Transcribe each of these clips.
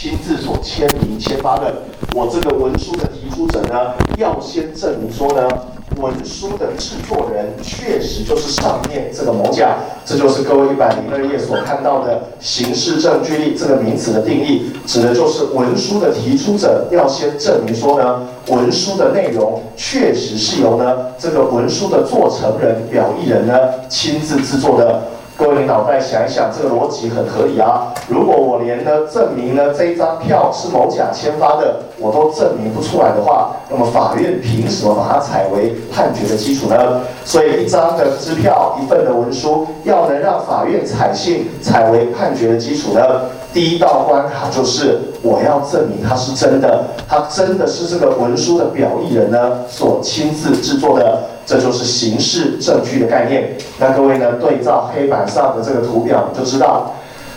亲自所签名签发的。我这个文书的提出者呢，要先证明说呢。文书的制作人确实就是上面这个某甲，这就是各位一百零二页所看到的刑事证据力这个名词的定义，指的就是文书的提出者要先证明说呢，文书的内容确实是由呢这个文书的做成人、表意人呢亲自制作的。各位，你脑袋想一想，这个逻辑很合理啊。如果我连呢证明呢这一张票是某甲签发的，我都证明不出来的话，那么法院凭什么把它采为判决的基础呢？所以，一张的支票、一份的文书，要能让法院采信、采为判决的基础呢？第一道关卡就是我要证明它是真的，它真的是这个文书的表意人呢所亲自制作的。这就是形式证据的概念。那各位呢，对照黑板上的这个图表，就知道，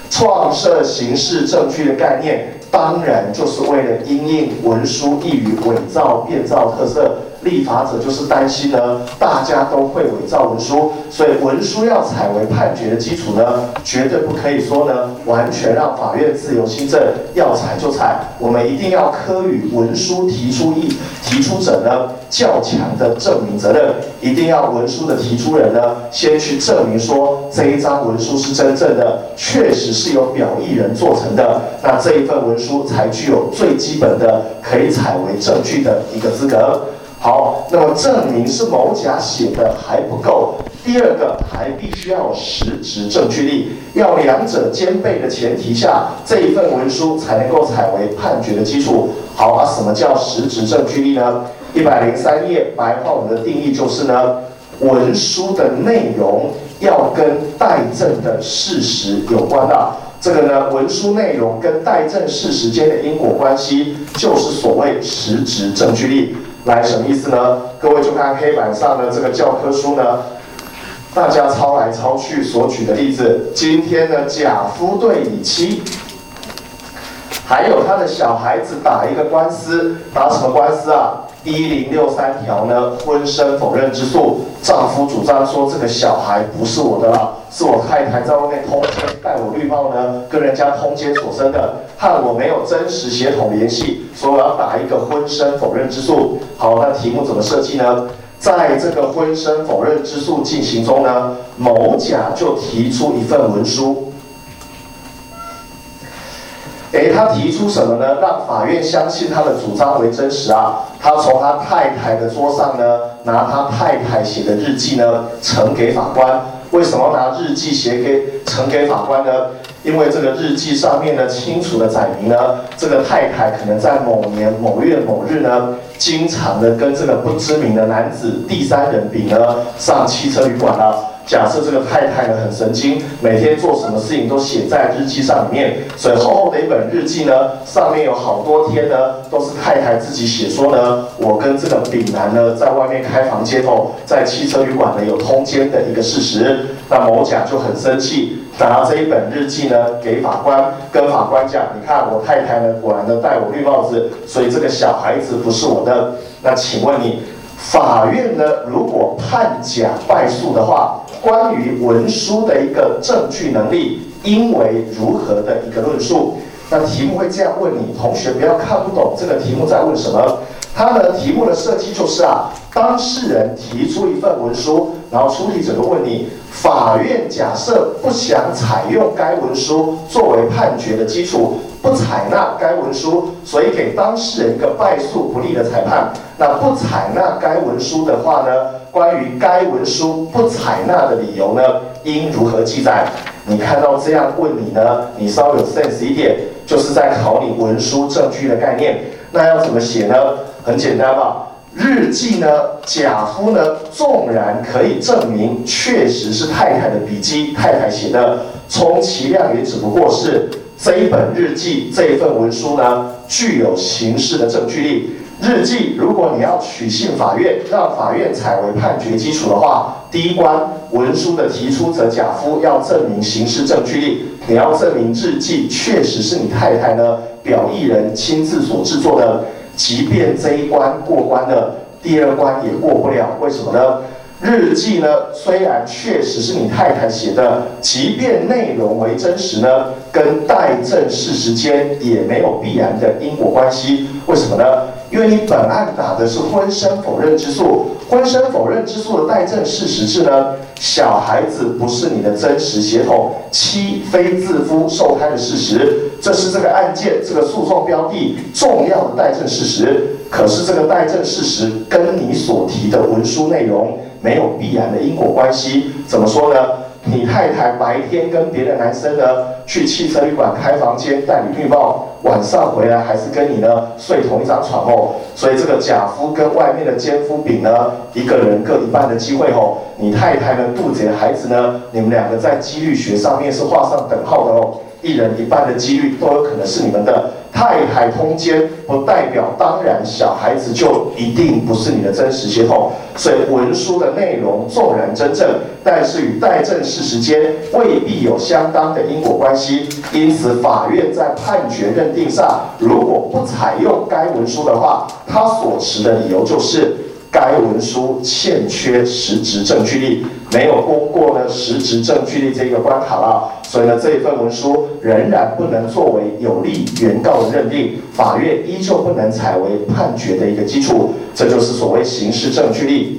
创设形式证据的概念，当然就是为了因应文书易于伪造、变造特色。立法者就是担心呢，大家都会伪造文书，所以文书要采为判决的基础呢，绝对不可以说呢，完全让法院自由新政，要采就采。我们一定要科予文书提出意提出者呢较强的证明责任，一定要文书的提出人呢先去证明说这一张文书是真正的，确实是由表意人做成的，那这一份文书才具有最基本的可以采为证据的一个资格。好，那么证明是某甲写的还不够，第二个还必须要有实质证据力，要两者兼备的前提下，这一份文书才能够采为判决的基础。好，啊，什么叫实质证据力呢？一百零三页白话文的定义就是呢，文书的内容要跟待证的事实有关的。这个呢，文书内容跟待证事实间的因果关系，就是所谓实质证据力。来什么意思呢？各位就看黑板上的这个教科书呢，大家抄来抄去所举的例子。今天的甲夫对乙妻，还有他的小孩子打一个官司，打什么官司啊？一零六三条呢，婚生否认之诉，丈夫主张说这个小孩不是我的了，是我太太在外面通奸戴我绿帽呢，跟人家通奸所生的，和我没有真实血统联系，所以我要打一个婚生否认之诉。好，那题目怎么设计呢？在这个婚生否认之诉进行中呢，某甲就提出一份文书。诶，他提出什么呢？让法院相信他的主张为真实啊！他从他太太的桌上呢，拿他太太写的日记呢，呈给法官。为什么拿日记写给呈给法官呢？因为这个日记上面呢，清楚的载明呢，这个太太可能在某年某月某日呢，经常的跟这个不知名的男子第三人丙呢，上汽车旅馆了。假设这个太太呢很神经，每天做什么事情都写在日记上里面，所以厚厚的一本日记呢，上面有好多天呢都是太太自己写说呢，我跟这个丙男呢在外面开房间后，在汽车旅馆呢有通奸的一个事实。那某甲就很生气，拿这一本日记呢给法官，跟法官讲，你看我太太呢果然呢戴我绿帽子，所以这个小孩子不是我的。那请问你，法院呢如果判甲败诉的话？关于文书的一个证据能力，应为如何的一个论述？那题目会这样问你，同学不要看不懂这个题目在问什么。它的题目的设计就是啊，当事人提出一份文书，然后出题者就问你，法院假设不想采用该文书作为判决的基础，不采纳该文书，所以给当事人一个败诉不利的裁判。那不采纳该文书的话呢？关于该文书不采纳的理由呢，应如何记载？你看到这样问你呢，你稍微有 sense 一点，就是在考你文书证据的概念。那要怎么写呢？很简单吧。日记呢，甲夫呢，纵然可以证明确实是太太的笔迹，太太写的，充其量也只不过是这一本日记这一份文书呢，具有刑事的证据力。日记，如果你要取信法院，让法院采为判决基础的话，第一关文书的提出者甲夫要证明刑事证据力，你要证明日记确实是你太太呢表意人亲自所制作的，即便这一关过关了，第二关也过不了，为什么呢？日记呢，虽然确实是你太太写的，即便内容为真实呢，跟待证事实间也没有必然的因果关系。为什么呢？因为你本案打的是婚生否认之诉，婚生否认之诉的代证事实是呢，小孩子不是你的真实血统，妻非自夫受胎的事实，这是这个案件这个诉讼标的重要的代证事实。可是这个代证事实跟你所提的文书内容没有必然的因果关系。怎么说呢？你太太白天跟别的男生呢去汽车旅馆开房间代理绿帽，晚上回来还是跟你呢睡同一张床哦。所以这个假夫跟外面的奸夫比呢，一个人各一半的机会哦。你太太呢肚子的孩子呢，你们两个在几率学上面是画上等号的哦。一人一半的几率都有可能是你们的太太通奸，不代表当然小孩子就一定不是你的真实血统。所以文书的内容纵然真正，但是与代证事实间未必有相当的因果关系。因此，法院在判决认定上，如果不采用该文书的话，他所持的理由就是。该文书欠缺实质证据力，没有通过呢实质证据力这个关卡了，所以呢这一份文书仍然不能作为有利原告的认定，法院依旧不能采为判决的一个基础，这就是所谓刑事证据力。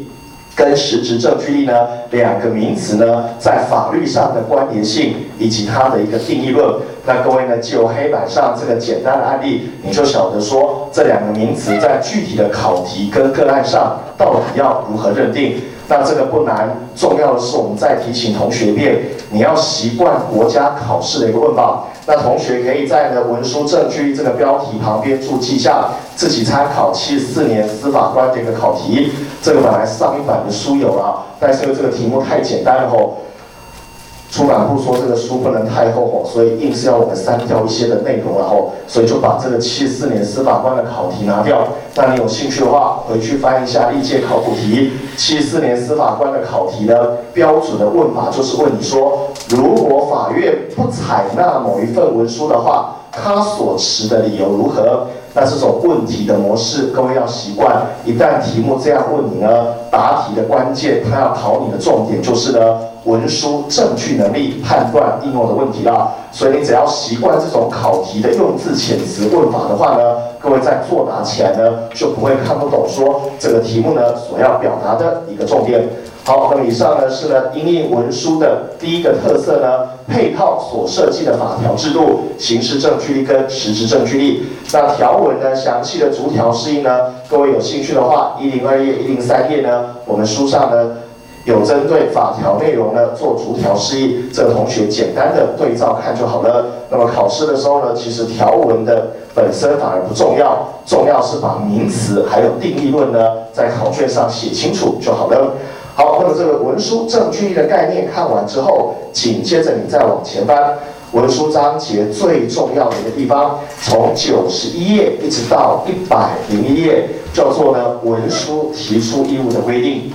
跟实质证据力呢，两个名词呢，在法律上的关联性以及它的一个定义论。那各位呢，就黑板上这个简单的案例，你就晓得说这两个名词在具体的考题跟个案上到底要如何认定。那这个不难，重要的是我们再提醒同学一遍，你要习惯国家考试的一个问法。那同学可以在呢文书证据这个标题旁边注记下，自己参考七四年司法官的一个考题。这个本来上一版的书有了，但是因为这个题目太简单了。出版部说这个书不能太厚哦，所以硬是要我们删掉一些的内容，然后所以就把这个七四年司法官的考题拿掉。那你有兴趣的话，回去翻一下历届考古题。七四年司法官的考题呢，标准的问法就是问你说，如果法院不采纳某一份文书的话，他所持的理由如何？那这种问题的模式，各位要习惯。一旦题目这样问你呢，答题的关键，他要考你的重点就是呢。文书证据能力判断应用的问题啦，所以你只要习惯这种考题的用字遣词问法的话呢，各位在作答起来呢就不会看不懂说这个题目呢所要表达的一个重点。好，那么以上呢是呢应用文书的第一个特色呢，配套所设计的法条制度，刑事证据力跟实质证据力。那条文呢详细的逐条适应呢，各位有兴趣的话，一零二页、一零三页呢，我们书上呢。有针对法条内容呢做逐条示意，这个同学简单的对照看就好了。那么考试的时候呢，其实条文的本身反而不重要，重要是把名词还有定义论呢在考卷上写清楚就好了。好，那么这个文书证据的概念看完之后，紧接着你再往前翻，文书章节最重要的一个地方，从九十一页一直到一百零一页，叫做呢文书提出义务的规定。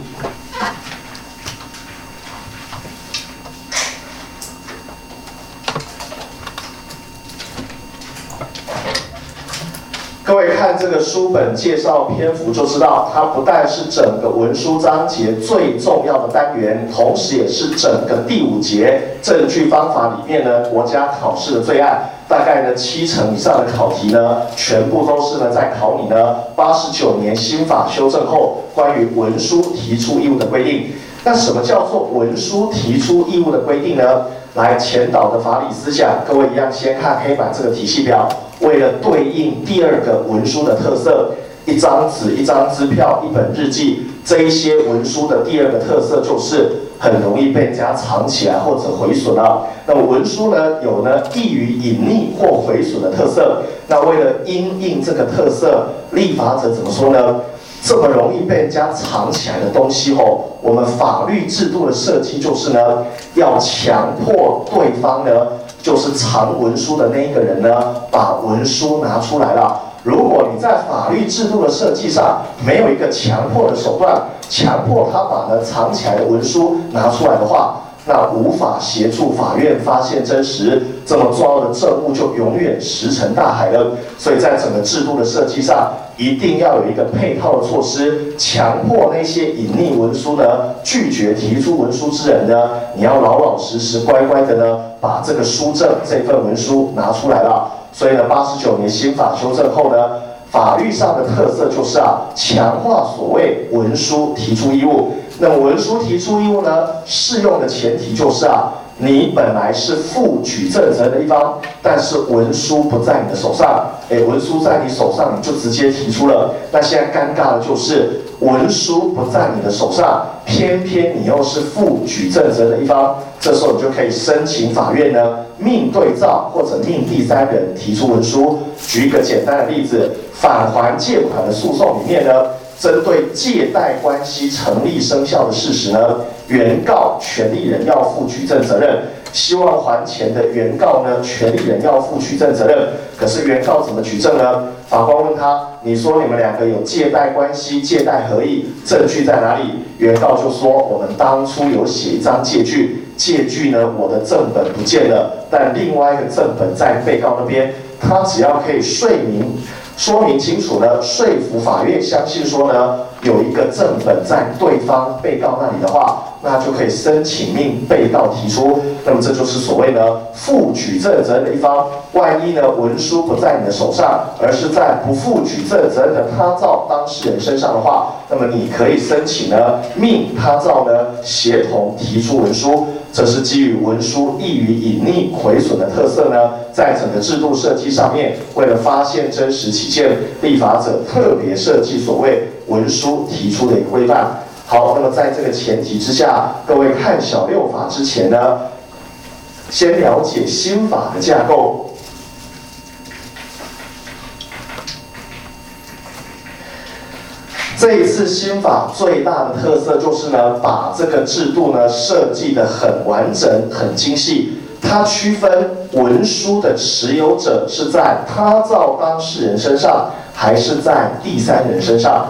各看这个书本介绍篇幅就知道，它不但是整个文书章节最重要的单元，同时也是整个第五节证据方法里面呢国家考试的最爱。大概呢七成以上的考题呢，全部都是呢在考你呢八十九年新法修正后关于文书提出义务的规定。那什么叫做文书提出义务的规定呢？来前导的法理思想，各位一样先看黑板这个体系表。为了对应第二个文书的特色，一张纸、一张支票、一本日记，这一些文书的第二个特色就是很容易被人家藏起来或者毁损了。那文书呢，有呢易于隐匿或毁损的特色。那为了因应这个特色，立法者怎么说呢？这么容易被人家藏起来的东西哦，我们法律制度的设计就是呢，要强迫对方呢。就是藏文书的那一个人呢，把文书拿出来了。如果你在法律制度的设计上没有一个强迫的手段，强迫他把呢藏起来的文书拿出来的话，那无法协助法院发现真实，这么重要的证物就永远石沉大海了。所以在整个制度的设计上，一定要有一个配套的措施，强迫那些隐匿文书呢、拒绝提出文书之人呢，你要老老实实、乖乖的呢，把这个书证这份文书拿出来了。所以呢，八十九年新法修正后呢，法律上的特色就是啊，强化所谓文书提出义务。那文书提出义务呢，适用的前提就是啊，你本来是负举证责任的一方，但是文书不在你的手上，哎，文书在你手上，你就直接提出了。那现在尴尬的就是文书不在你的手上，偏偏你又是负举证责任的一方，这时候你就可以申请法院呢，命对照或者命第三人提出文书。举一个简单的例子，返还借款的诉讼里面呢。针对借贷关系成立生效的事实呢，原告权利人要负举证责任。希望还钱的原告呢，权利人要负举证责任。可是原告怎么举证呢？法官问他：“你说你们两个有借贷关系，借贷合意，证据在哪里？”原告就说：“我们当初有写一张借据，借据呢，我的正本不见了，但另外一个正本在被告那边。他只要可以说明。”说明清楚呢，说服法院相信说呢，有一个正本在对方被告那里的话，那就可以申请命被告提出。那么这就是所谓呢负举证责任的一方。万一呢文书不在你的手上，而是在不负举证责任的他造当事人身上的话，那么你可以申请呢命他造呢协同提出文书。这是基于文书易于隐匿毁损的特色呢，在整个制度设计上面，为了发现真实起见，立法者特别设计所谓文书提出的一个规范。好，那么在这个前提之下，各位看小六法之前呢，先了解新法的架构。这一次新法最大的特色就是呢，把这个制度呢设计的很完整、很精细。它区分文书的持有者是在他造当事人身上，还是在第三人身上。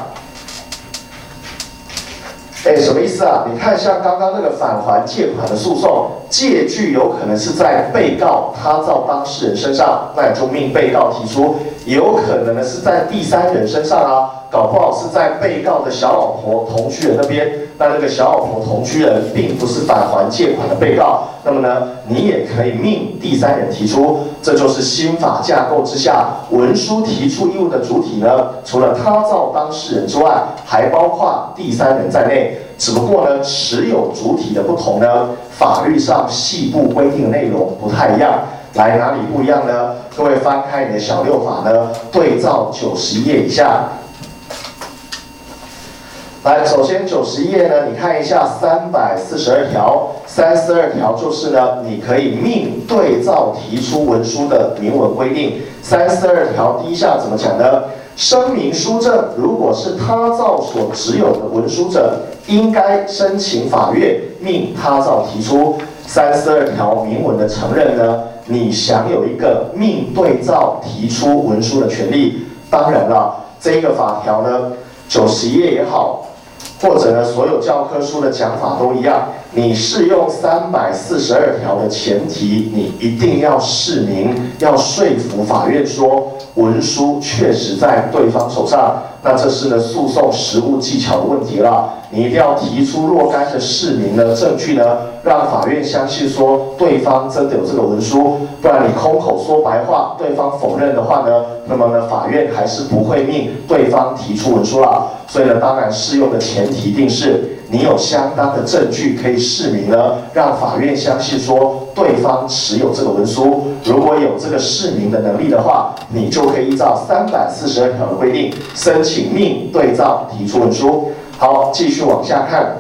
哎，什么意思啊？你看，像刚刚那个返还借款的诉讼，借据有可能是在被告他造当事人身上，那你就命被告提出；也有可能呢是在第三人身上啊。搞不好是在被告的小老婆同居人那边，那那个小老婆同居人并不是返还借款的被告，那么呢，你也可以命第三人提出，这就是新法架构之下文书提出义务的主体呢，除了他造当事人之外，还包括第三人在内，只不过呢，持有主体的不同呢，法律上细部规定的内容不太一样，来哪里不一样呢？各位翻开你的小六法呢，对照九十页以下。来，首先九十页呢，你看一下三百四十二条，三四二条就是呢，你可以命对照提出文书的明文规定。三四二条第一项怎么讲呢？声明书证如果是他造所持有的文书者，应该申请法院命他造提出。三十二条明文的承认呢，你享有一个命对照提出文书的权利。当然了，这个法条呢，九十页也好。或者呢，所有教科书的讲法都一样。你适用三百四十二条的前提，你一定要释明，要说服法院说文书确实在对方手上。那这是呢诉讼实务技巧的问题了。你一定要提出若干的释明的证据呢，让法院相信说对方真的有这个文书。不然你空口说白话，对方否认的话呢，那么呢法院还是不会命对方提出文书了。所以呢，当然适用的前提一定是。你有相当的证据可以释明呢，让法院相信说对方持有这个文书。如果有这个释明的能力的话，你就可以依照三百四十二条的规定，申请命对照提出文书。好，继续往下看，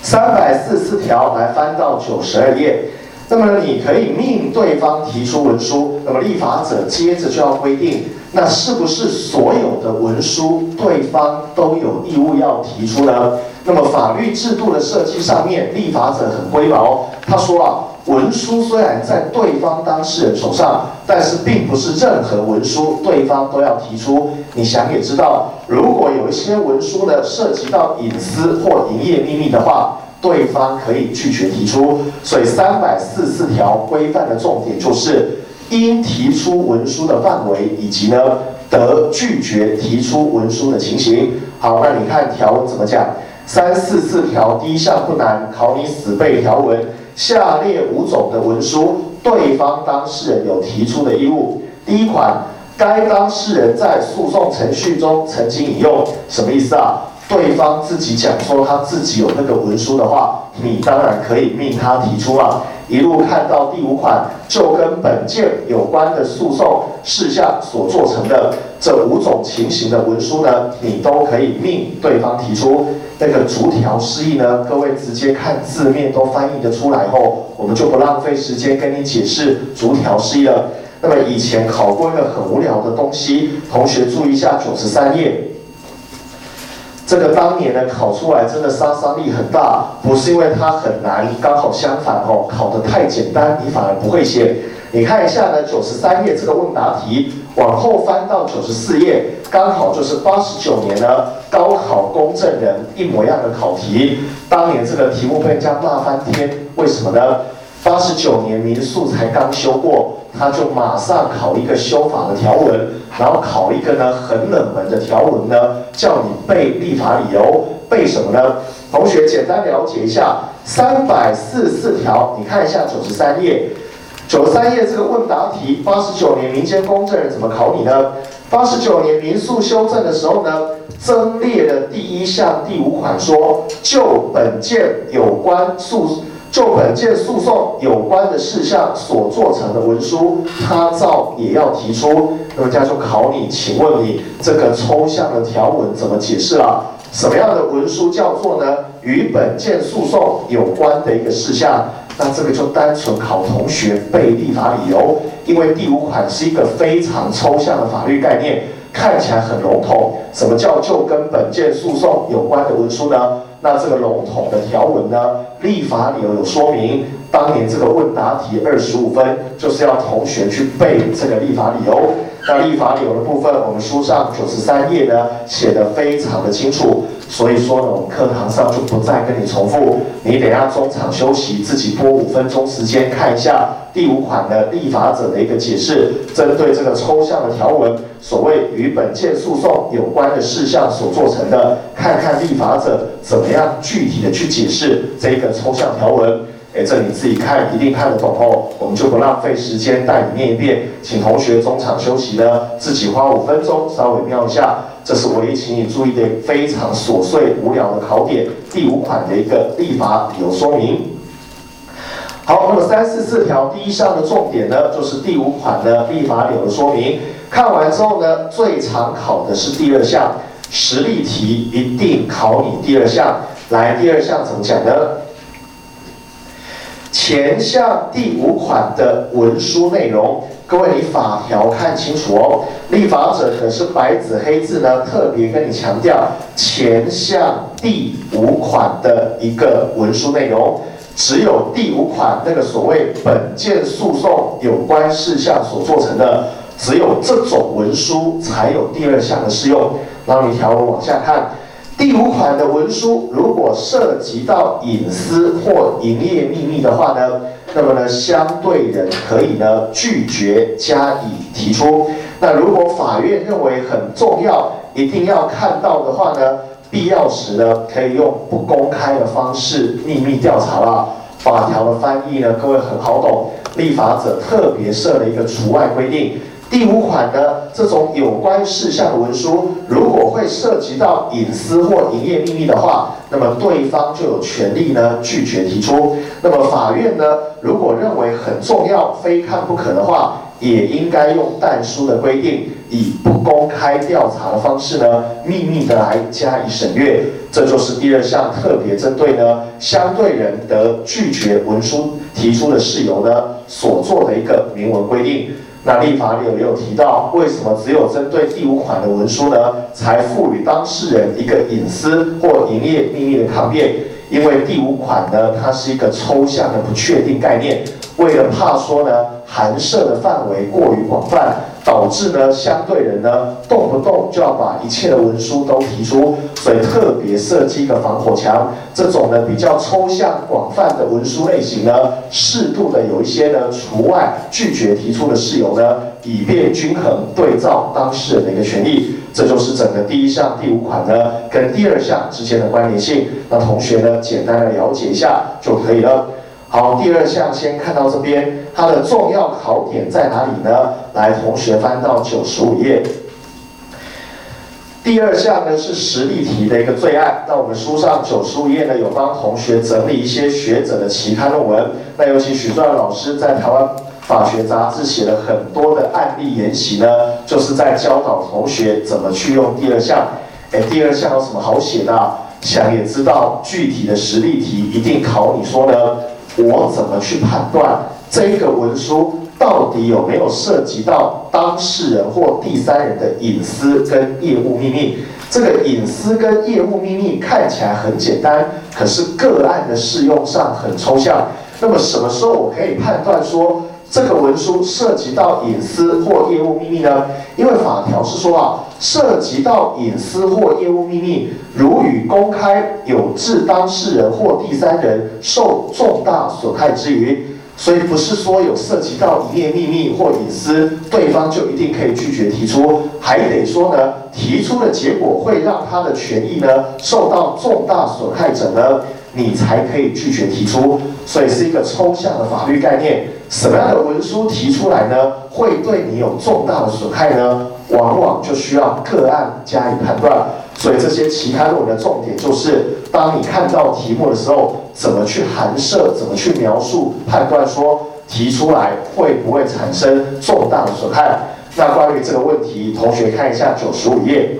三百四十四条来翻到九十二页。那么你可以命对方提出文书，那么立法者接着就要规定。那是不是所有的文书对方都有义务要提出呢？那么法律制度的设计上面，立法者很龟毛。他说啊，文书虽然在对方当事人手上，但是并不是任何文书对方都要提出。你想也知道，如果有一些文书呢涉及到隐私或营业秘密的话。对方可以拒绝提出。所以三百四十四条规范的重点就是应提出文书的范围，以及呢得拒绝提出文书的情形。好，那你看条文怎么讲？三四四条第一项不难，考你死背条文。下列五种的文书，对方当事人有提出的义务。第一款，该当事人在诉讼程序中曾经引用，什么意思啊？对方自己讲说他自己有那个文书的话，你当然可以命他提出啊。一路看到第五款，就跟本件有关的诉讼事项所做成的这五种情形的文书呢，你都可以命对方提出。那个逐条示意呢，各位直接看字面都翻译得出来后，我们就不浪费时间跟你解释逐条示意了。那么以前考过一个很无聊的东西，同学注意一下九十三页。这个当年呢考出来真的杀伤力很大，不是因为它很难，刚好相反哦，考得太简单，你反而不会写。你看一下呢，九十三页这个问答题，往后翻到九十四页，刚好就是八十九年呢高考公证人一模一样的考题。当年这个题目被人家骂翻天，为什么呢？八十九年民宿才刚修过。他就马上考一个修法的条文，然后考一个呢很冷门的条文呢，叫你背立法理由，背什么呢？同学简单了解一下，三百四十四条，你看一下九十三页，九十三页这个问答题，八十九年民间公证人怎么考你呢？八十九年民诉修正的时候呢，增列的第一项第五款说，就本件有关诉。就本件诉讼有关的事项所做成的文书，他照也要提出。那么，家就考你，请问你这个抽象的条文怎么解释了？什么样的文书叫做呢？与本件诉讼有关的一个事项？那这个就单纯考同学背立法理由，因为第五款是一个非常抽象的法律概念，看起来很笼统。什么叫就跟本件诉讼有关的文书呢？那这个笼统的条文呢？立法理由有说明，当年这个问答题二十五分，就是要同学去背这个立法理由。那立法理由的部分，我们书上九十三页呢写的非常的清楚，所以说呢，我们课堂上就不再跟你重复。你等下中场休息，自己拨五分钟时间看一下第五款的立法者的一个解释，针对这个抽象的条文，所谓与本件诉讼有关的事项所做成的，看看立法者怎么样具体的去解释这个抽象条文。哎，这你自己看，一定看得懂哦。我们就不浪费时间带你念一遍，请同学中场休息呢，自己花五分钟稍微瞄一下。这是唯一请你注意的非常琐碎无聊的考点，第五款的一个立法理由说明。好，那么三四四条第一项的重点呢，就是第五款的立法理由说明。看完之后呢，最常考的是第二项实例题，一定考你第二项。来，第二项怎么讲呢？前项第五款的文书内容，各位你法条看清楚哦。立法者可是白纸黑字呢，特别跟你强调前项第五款的一个文书内容，只有第五款那个所谓本件诉讼有关事项所做成的，只有这种文书才有第二项的适用。让你条文往下看。第五款的文书，如果涉及到隐私或营业秘密的话呢，那么呢，相对人可以呢拒绝加以提出。那如果法院认为很重要，一定要看到的话呢，必要时呢，可以用不公开的方式秘密调查了。法条的翻译呢，各位很好懂，立法者特别设了一个除外规定。第五款呢，这种有关事项的文书，如果会涉及到隐私或营业秘密的话，那么对方就有权利呢拒绝提出。那么法院呢，如果认为很重要、非看不可的话，也应该用但书的规定，以不公开调查的方式呢，秘密的来加以审阅。这就是第二项特别针对呢相对人得拒绝文书提出的事由呢所做的一个明文规定。那立法里有也有提到，为什么只有针对第五款的文书呢，才赋予当事人一个隐私或营业秘密的抗辩？因为第五款呢，它是一个抽象的不确定概念，为了怕说呢函涉的范围过于广泛，导致呢相对人呢动不动就要把一切的文书都提出，所以特别设计一个防火墙。这种呢比较抽象广泛的文书类型呢，适度的有一些呢除外，拒绝提出的事由呢，以便均衡对照当事人的一个权益。这就是整个第一项第五款呢跟第二项之间的关联性。那同学呢简单的了解一下就可以了。好，第二项先看到这边，它的重要考点在哪里呢？来，同学翻到九十五页。第二项呢是实例题的一个最爱。那我们书上九十五页呢有帮同学整理一些学者的期刊论文。那尤其许壮老师在台湾法学杂志写了很多的案例研习呢，就是在教导同学怎么去用第二项。哎，第二项有什么好写的？想也知道，具体的实例题一定考你说呢。我怎么去判断这一个文书到底有没有涉及到当事人或第三人的隐私跟业务秘密？这个隐私跟业务秘密看起来很简单，可是个案的适用上很抽象。那么什么时候我可以判断说？这个文书涉及到隐私或业务秘密呢？因为法条是说啊，涉及到隐私或业务秘密，如与公开有致当事人或第三人受重大损害之余，所以不是说有涉及到营业秘密或隐私，对方就一定可以拒绝提出，还得说呢，提出的结果会让他的权益呢受到重大损害者呢，你才可以拒绝提出，所以是一个抽象的法律概念。什么样的文书提出来呢？会对你有重大的损害呢？往往就需要个案加以判断。所以这些期刊论文的重点就是，当你看到题目的时候，怎么去函涉，怎么去描述，判断说提出来会不会产生重大的损害。那关于这个问题，同学看一下九十五页。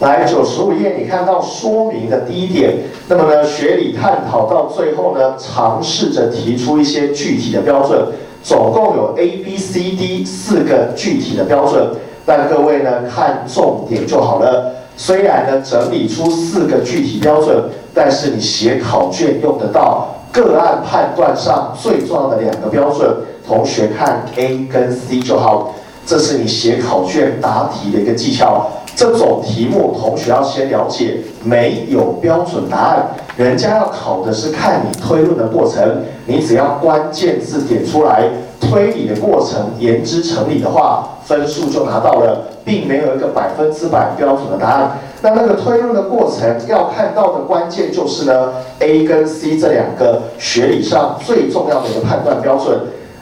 来九十五页，你看到说明的第一点，那么呢，学理探讨到最后呢，尝试着提出一些具体的标准，总共有 A、B、C、D 四个具体的标准，但各位呢看重点就好了。虽然呢整理出四个具体标准，但是你写考卷用得到，个案判断上最重要的两个标准，同学看 A 跟 C 就好，这是你写考卷答题的一个技巧。这种题目，同学要先了解，没有标准答案，人家要考的是看你推论的过程，你只要关键字点出来，推理的过程言之成理的话，分数就拿到了，并没有一个百分之百标准的答案。那那个推论的过程要看到的关键就是呢，A 跟 C 这两个学理上最重要的一个判断标准。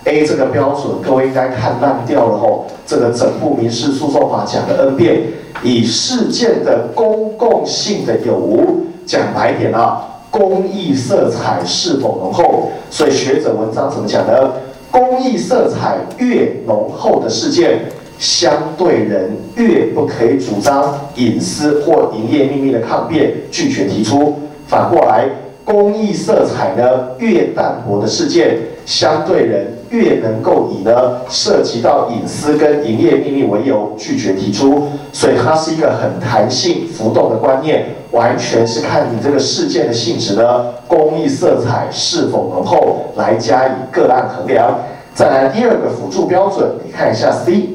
A 这个标准，各位应该看烂掉了吼，这个整部民事诉讼法讲了 N 遍。以事件的公共性的有无，讲白点啊，公益色彩是否浓厚？所以学者文章怎么讲呢？公益色彩越浓厚的事件，相对人越不可以主张隐私或营业秘密的抗辩，拒绝提出。反过来。公益色彩呢越淡薄的事件，相对人越能够以呢涉及到隐私跟营业秘密为由拒绝提出，所以它是一个很弹性浮动的观念，完全是看你这个事件的性质呢，公益色彩是否浓厚来加以个案衡量。再来第二个辅助标准，你看一下 C，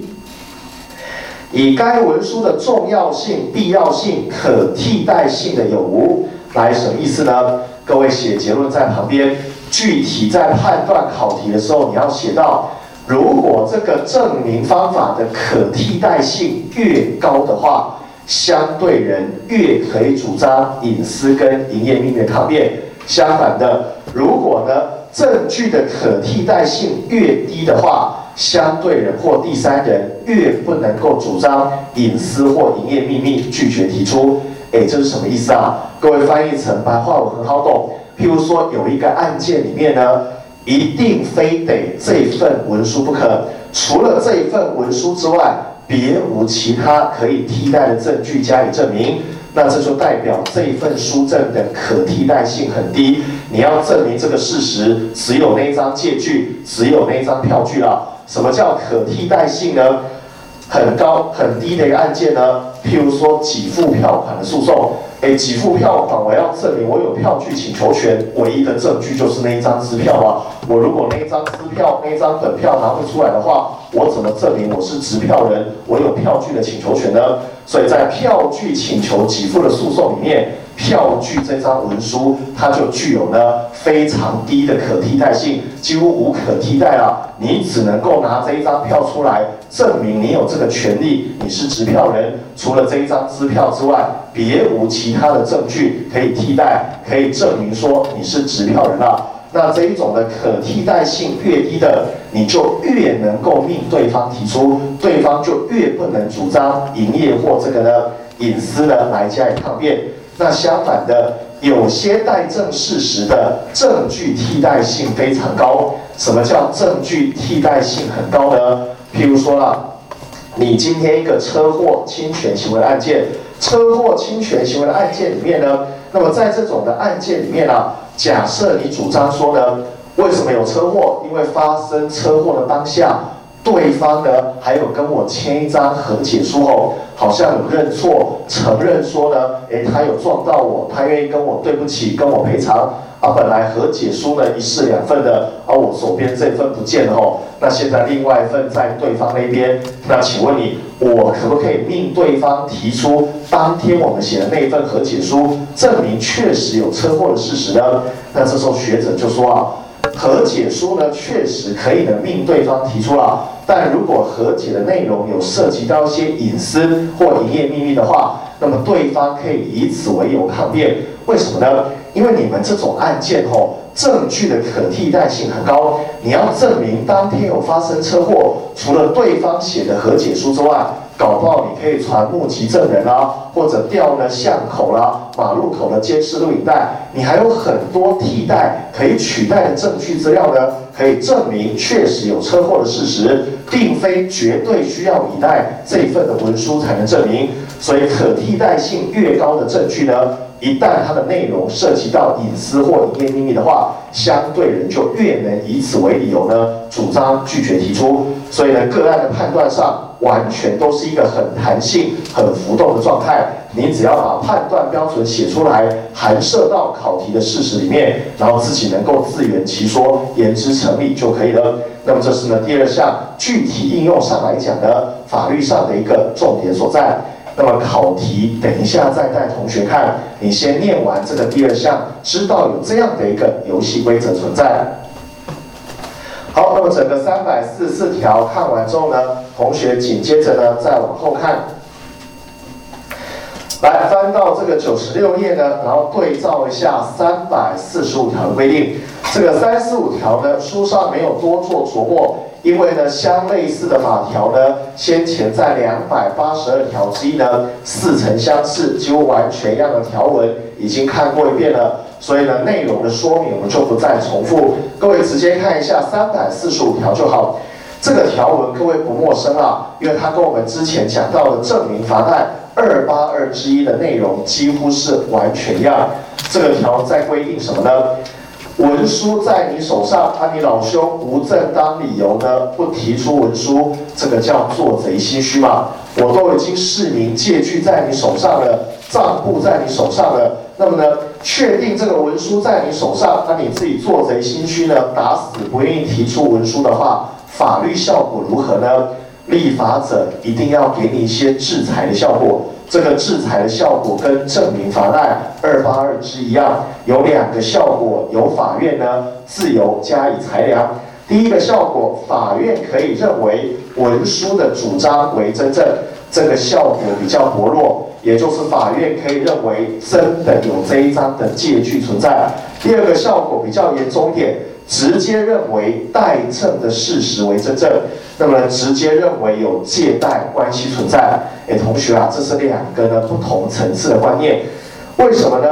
以该文书的重要性、必要性、可替代性的有无，来什么意思呢？各位写结论在旁边，具体在判断考题的时候，你要写到，如果这个证明方法的可替代性越高的话，相对人越可以主张隐私跟营业秘密的抗辩。相反的，如果呢证据的可替代性越低的话，相对人或第三人越不能够主张隐私或营业秘密，拒绝提出。哎，这是什么意思啊？各位翻译成白话文很好懂。譬如说，有一个案件里面呢，一定非得这份文书不可，除了这一份文书之外，别无其他可以替代的证据加以证明。那这就代表这份书证的可替代性很低。你要证明这个事实，只有那张借据，只有那张票据了。什么叫可替代性呢？很高很低的一个案件呢？譬如说给付票款的诉讼，哎，给付票款我要证明我有票据请求权，唯一的证据就是那一张支票啊。我如果那一张支票、那一张本票拿不出来的话，我怎么证明我是执票人，我有票据的请求权呢？所以在票据请求给付的诉讼里面。票据这张文书，它就具有呢非常低的可替代性，几乎无可替代了。你只能够拿这一张票出来，证明你有这个权利，你是执票人。除了这一张支票之外，别无其他的证据可以替代，可以证明说你是执票人了。那这一种的可替代性越低的，你就越能够命对方提出，对方就越不能主张营业或这个呢隐私呢来加以抗辩。那相反的，有些待证事实的证据替代性非常高。什么叫证据替代性很高呢？譬如说啦，你今天一个车祸侵权行为案件，车祸侵权行为的案件里面呢，那么在这种的案件里面呢，假设你主张说呢，为什么有车祸？因为发生车祸的当下。对方呢，还有跟我签一张和解书后，好像有认错，承认说呢，诶，他有撞到我，他愿意跟我对不起，跟我赔偿。啊，本来和解书呢一式两份的，而，我手边这份不见了吼，那现在另外一份在对方那边，那请问你，我可不可以命对方提出当天我们写的那份和解书，证明确实有车祸的事实呢？那这时候学者就说啊。和解书呢，确实可以的命对方提出了，但如果和解的内容有涉及到一些隐私或营业秘密的话，那么对方可以以此为由抗辩。为什么呢？因为你们这种案件吼，证据的可替代性很高，你要证明当天有发生车祸，除了对方写的和解书之外。搞不好你可以传目击证人啊，或者调呢巷口啦、马路口的监视录影带，你还有很多替代可以取代的证据资料呢，可以证明确实有车祸的事实，并非绝对需要依赖这份的文书才能证明。所以可替代性越高的证据呢，一旦它的内容涉及到隐私或营业秘密的话，相对人就越能以此为理由呢，主张拒绝提出。所以呢，个案的判断上。完全都是一个很弹性、很浮动的状态。你只要把判断标准写出来，含涉到考题的事实里面，然后自己能够自圆其说、言之成理就可以了。那么这是呢第二项具体应用上来讲的法律上的一个重点所在。那么考题等一下再带同学看，你先念完这个第二项，知道有这样的一个游戏规则存在。好，那么整个三百四十四条看完之后呢，同学紧接着呢再往后看，来翻到这个九十六页呢，然后对照一下三百四十五条的规定。这个三十五条呢，书上没有多做琢磨，因为呢相类似的法条呢，先前在两百八十二条之一呢似曾相识，几乎完全一样的条文已经看过一遍了。所以呢，内容的说明我们就不再重复，各位直接看一下三百四十五条就好。这个条文各位不陌生啊，因为它跟我们之前讲到的证明罚单二八二之一的内容几乎是完全一样。这个条在规定什么呢？文书在你手上，啊，你老兄无正当理由呢不提出文书，这个叫做贼心虚嘛。我都已经示明借据在你手上了，账簿在你手上了。那么呢，确定这个文书在你手上，那你自己做贼心虚呢？打死不愿意提出文书的话，法律效果如何呢？立法者一定要给你一些制裁的效果。这个制裁的效果跟证明罚案二八二之一样，有两个效果，由法院呢自由加以裁量。第一个效果，法院可以认为文书的主张为真正，这个效果比较薄弱。也就是法院可以认为真的有这一张的借据存在。第二个效果比较严重点，直接认为代证的事实为真正，那么直接认为有借贷关系存在。哎，同学啊，这是两个呢不同层次的观念，为什么呢？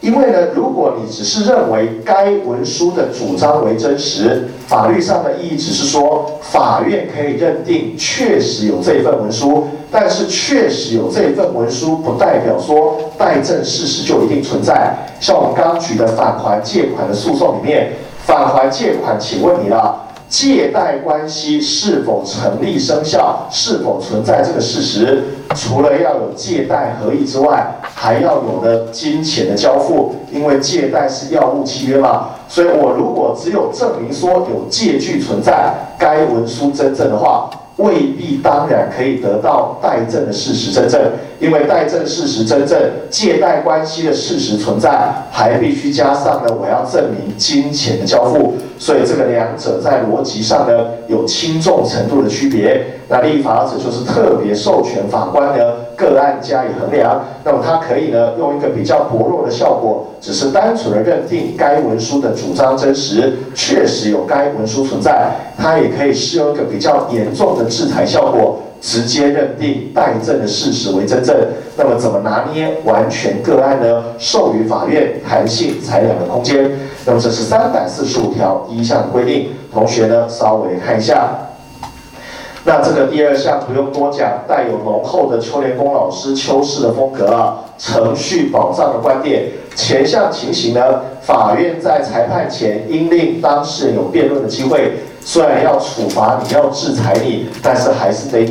因为呢，如果你只是认为该文书的主张为真实，法律上的意义只是说，法院可以认定确实有这份文书，但是确实有这份文书，不代表说代证事实就一定存在。像我们刚举的返还借款的诉讼里面，返还借款，请问你了，借贷关系是否成立生效，是否存在这个事实，除了要有借贷合意之外，还要有的金钱的交付，因为借贷是要物契约嘛。所以我如果只有证明说有借据存在，该文书真正的话。未必当然可以得到代证的事实真正，因为代证事实真正，借贷关系的事实存在，还必须加上呢，我要证明金钱的交付，所以这个两者在逻辑上呢有轻重程度的区别。那立法者就是特别授权法官呢个案加以衡量，那么它可以呢用一个比较薄弱的效果，只是单纯的认定该文书的主张真实，确实有该文书存在，它也可以适用一个比较严重的制裁效果，直接认定代证的事实为真正。那么怎么拿捏完全个案呢？授予法院弹性裁量的空间。那么这是三百四十五条第一项的规定，同学呢稍微看一下。那这个第二项不用多讲，带有浓厚的邱连功老师邱氏的风格啊，程序保障的观点。前项情形呢，法院在裁判前应令当事人有辩论的机会，虽然要处罚你要制裁你，但是还是得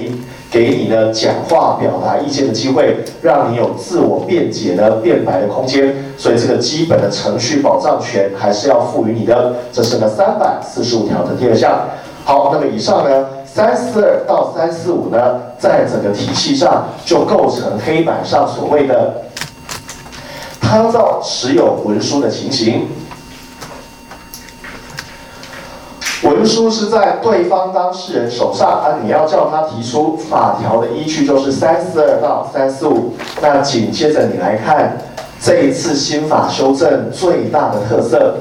给你呢讲话表达意见的机会，让你有自我辩解的辩白的空间。所以这个基本的程序保障权还是要赋予你的。这是呢三百四十五条的第二项。好，那么以上呢。三四二到三四五呢，在整个体系上就构成黑板上所谓的他造持有文书的情形。文书是在对方当事人手上啊，你要叫他提出法条的依据就是三四二到三四五。那紧接着你来看这一次新法修正最大的特色，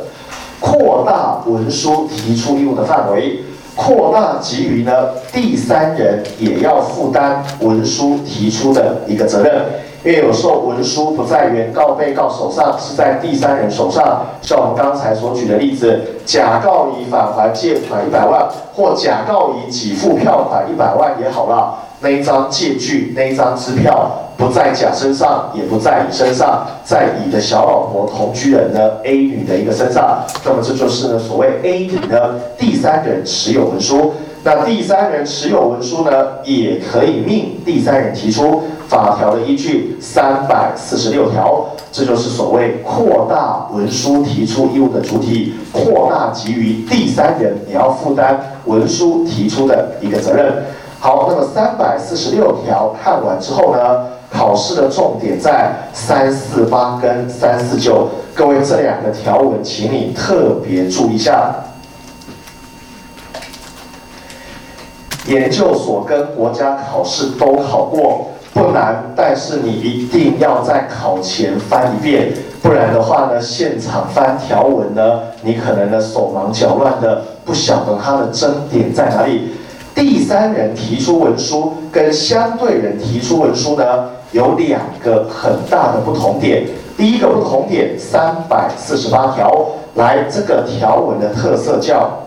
扩大文书提出义务的范围。扩大给予呢，第三人也要负担文书提出的一个责任，因为有时候文书不在原告、被告手上，是在第三人手上。像我们刚才所举的例子，甲告乙返还借款一百万，或甲告乙给付票款一百万也好了，那一张借据、那一张支票不在甲身上，也不在乙身上，在乙的小老婆同居人呢 A 女的一个身上，那么这就是呢所谓 A 女的第三人持有文书。那第三人持有文书呢，也可以命第三人提出。法条的依据三百四十六条，这就是所谓扩大文书提出义务的主体，扩大给予第三人也要负担文书提出的一个责任。好，那么三百四十六条看完之后呢，考试的重点在三四八跟三四九，各位这两个条文，请你特别注意一下。研究所跟国家考试都考过，不难，但是你一定要在考前翻一遍，不然的话呢，现场翻条文呢，你可能呢手忙脚乱的，不晓得它的争点在哪里。第三人提出文书跟相对人提出文书呢，有两个很大的不同点。第一个不同点，三百四十八条，来这个条文的特色叫，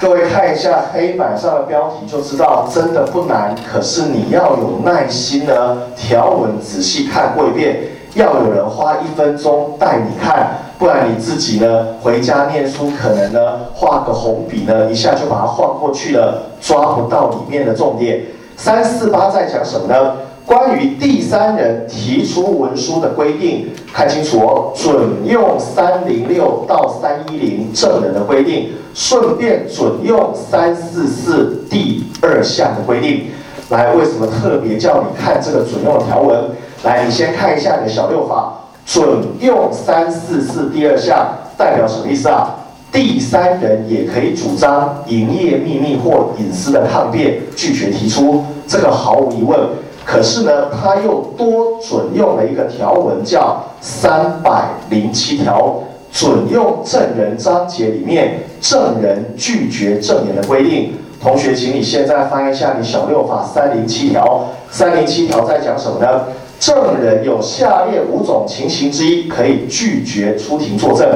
各位看一下黑板上的标题就知道，真的不难。可是你要有耐心呢，条文仔细看过一遍，要有人花一分钟带你看，不然你自己呢回家念书，可能呢画个红笔呢，一下就把它晃过去了，抓不到里面的重点。三四八在讲什么呢？关于第三人提出文书的规定，看清楚哦，准用三零六到三一零证人的规定，顺便准用三四四第二项的规定。来，为什么特别叫你看这个准用的条文？来，你先看一下你的小六法，准用三四四第二项代表什么意思啊？第三人也可以主张营业秘密或隐私的抗辩，拒绝提出，这个毫无疑问。可是呢，他又多准用了一个条文，叫三百零七条，准用证人章节里面证人拒绝证言的规定。同学，请你现在翻一下你小六法三零七条，三零七条在讲什么呢？证人有下列五种情形之一可以拒绝出庭作证，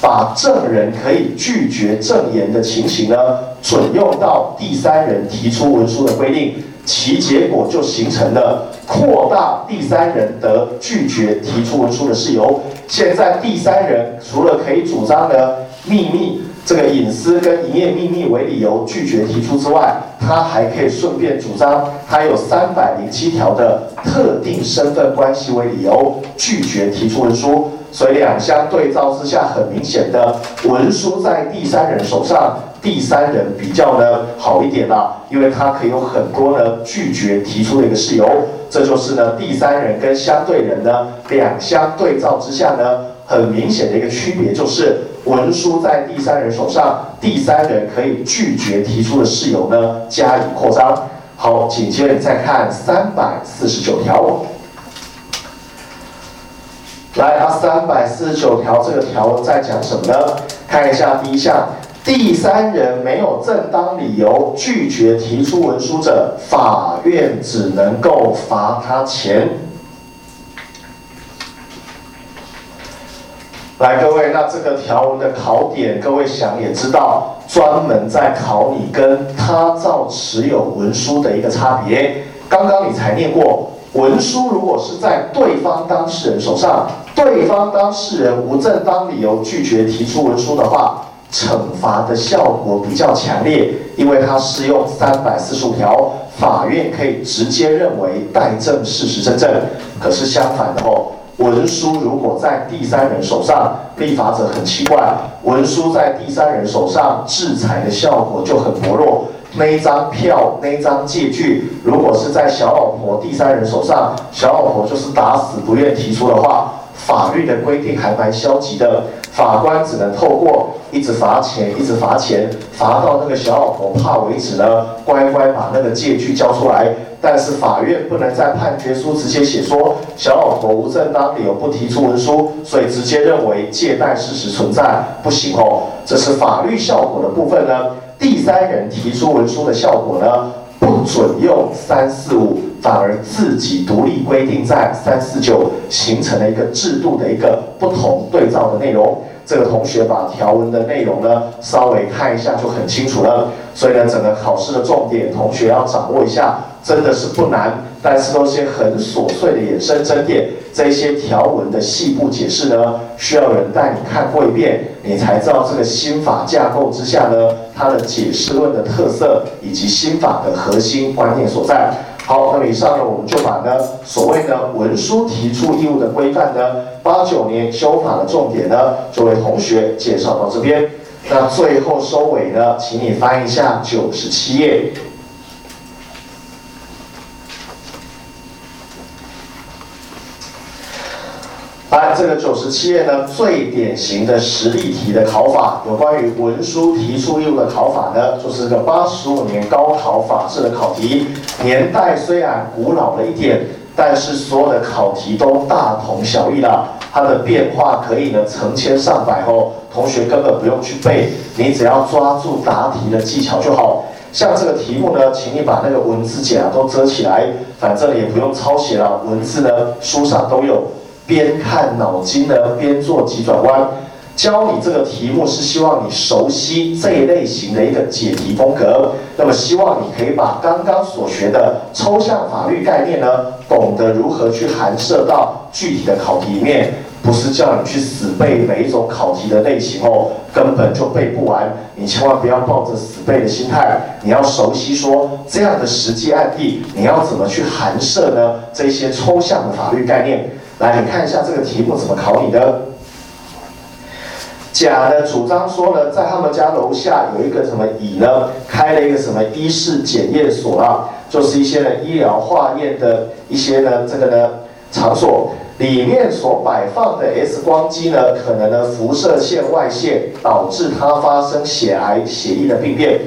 把证人可以拒绝证言的情形呢，准用到第三人提出文书的规定。其结果就形成了扩大第三人的拒绝提出文书的事由。现在第三人除了可以主张的秘密。这个隐私跟营业秘密为理由拒绝提出之外，他还可以顺便主张他有三百零七条的特定身份关系为理由拒绝提出文书。所以两相对照之下，很明显的文书在第三人手上，第三人比较呢好一点啦，因为他可以有很多呢拒绝提出的一个事由。这就是呢第三人跟相对人呢两相对照之下呢。很明显的一个区别就是，文书在第三人手上，第三人可以拒绝提出的事由呢加以扩张。好，紧接着再看三百四十九条。来啊，三百四十九条这个条文在讲什么呢？看一下第一项，第三人没有正当理由拒绝提出文书者，法院只能够罚他钱。来，各位，那这个条文的考点，各位想也知道，专门在考你跟他照持有文书的一个差别。刚刚你才念过，文书如果是在对方当事人手上，对方当事人无正当理由拒绝提出文书的话，惩罚的效果比较强烈，因为它适用三百四十五条，法院可以直接认为待证事实真正。可是相反的哦。文书如果在第三人手上，立法者很奇怪，文书在第三人手上，制裁的效果就很薄弱。那一张票，那一张借据，如果是在小老婆第三人手上，小老婆就是打死不愿提出的话，法律的规定还蛮消极的，法官只能透过一直罚钱，一直罚钱，罚到那个小老婆怕为止呢，乖乖把那个借据交出来。但是法院不能在判决书直接写说小老婆无正当理由不提出文书，所以直接认为借贷事实存在，不行哦。这是法律效果的部分呢。第三人提出文书的效果呢，不准用三四五，反而自己独立规定在三四九，形成了一个制度的一个不同对照的内容。这个同学把条文的内容呢稍微看一下就很清楚了。所以呢，整个考试的重点，同学要掌握一下。真的是不难，但是都是些很琐碎的衍生争点，这些条文的细部解释呢，需要人带你看过一遍，你才知道这个新法架构之下呢，它的解释论的特色以及新法的核心观念所在。好，那么以上呢，我们就把呢所谓的文书提出义务的规范呢，八九年修法的重点呢，就为同学介绍到这边。那最后收尾呢，请你翻一下九十七页。来，这个九十七页呢，最典型的实例题的考法，有关于文书提出义务的考法呢，就是这个八十五年高考法制的考题。年代虽然古老了一点，但是所有的考题都大同小异啦。它的变化可以呢成千上百哦，同学根本不用去背，你只要抓住答题的技巧就好。像这个题目呢，请你把那个文字夹都遮起来，反正也不用抄写了，文字呢书上都有。边看脑筋呢，边做急转弯。教你这个题目是希望你熟悉这一类型的一个解题风格。那么希望你可以把刚刚所学的抽象法律概念呢，懂得如何去涵涉到具体的考题里面。不是叫你去死背每一种考题的类型哦，根本就背不完。你千万不要抱着死背的心态，你要熟悉说这样的实际案例，你要怎么去涵涉呢？这些抽象的法律概念。来，你看一下这个题目怎么考你的。甲呢主张说呢，在他们家楼下有一个什么乙呢，开了一个什么医事检验所啊，就是一些呢医疗化验的一些呢这个呢场所，里面所摆放的 X 光机呢，可能呢辐射线外泄，导致他发生血癌血液的病变。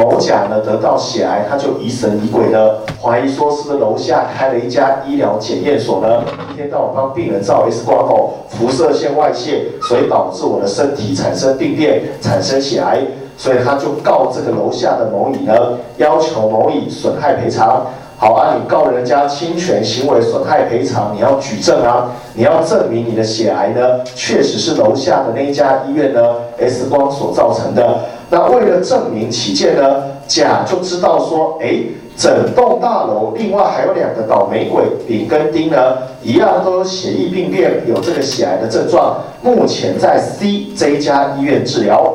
某甲呢得到血癌，他就疑神疑鬼的怀疑说，是不是楼下开了一家医疗检验所呢？一天到晚帮病人照 X 光后，辐射线外泄，所以导致我的身体产生病变，产生血癌，所以他就告这个楼下的某乙呢，要求某乙损害赔偿。好啊，你告人家侵权行为损害赔偿，你要举证啊，你要证明你的血癌呢，确实是楼下的那一家医院呢 X 光所造成的。那为了证明起见呢，甲就知道说，哎，整栋大楼另外还有两个倒霉鬼丙跟丁呢，一样都有血液病变，有这个血癌的症状，目前在 C 这一家医院治疗。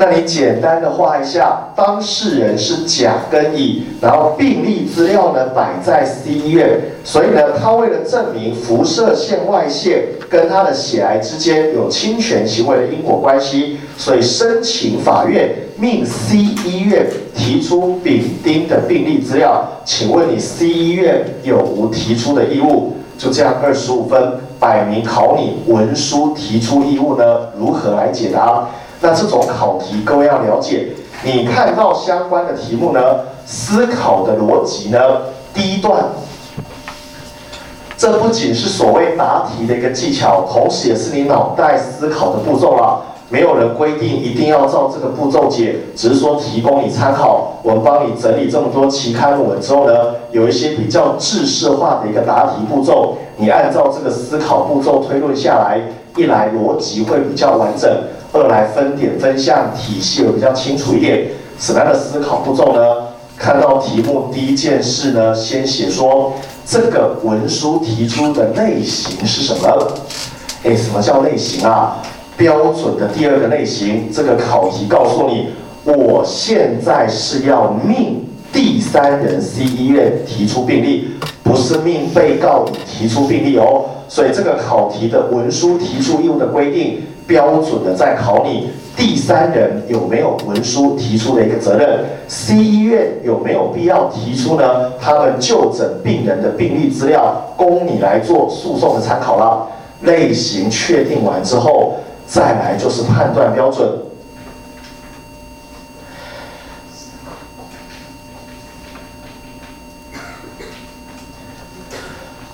那你简单的画一下，当事人是甲跟乙，然后病历资料呢摆在 C 医院，所以呢，他为了证明辐射线外泄跟他的血癌之间有侵权行为的因果关系，所以申请法院命 C 医院提出丙丁的病历资料。请问你 C 医院有无提出的义务？就这样，二十五分，摆明考你文书提出义务呢？如何来解答？那这种考题，各位要了解，你看到相关的题目呢，思考的逻辑呢，第一段，这不仅是所谓答题的一个技巧，同时也是你脑袋思考的步骤啊。没有人规定一定要照这个步骤解，只是说提供你参考。我们帮你整理这么多期刊论文之后呢，有一些比较制式化的一个答题步骤，你按照这个思考步骤推论下来，一来逻辑会比较完整。二来分点分项体系会比较清楚一点。什么样的思考步骤呢？看到题目第一件事呢，先写说这个文书提出的类型是什么？哎，什么叫类型啊？标准的第二个类型，这个考题告诉你，我现在是要命第三人 C 医院提出病例，不是命被告提出病例哦。所以这个考题的文书提出义务的规定。标准的在考你第三人有没有文书提出的一个责任，C 医院有没有必要提出呢？他们就诊病人的病历资料供你来做诉讼的参考了。类型确定完之后，再来就是判断标准。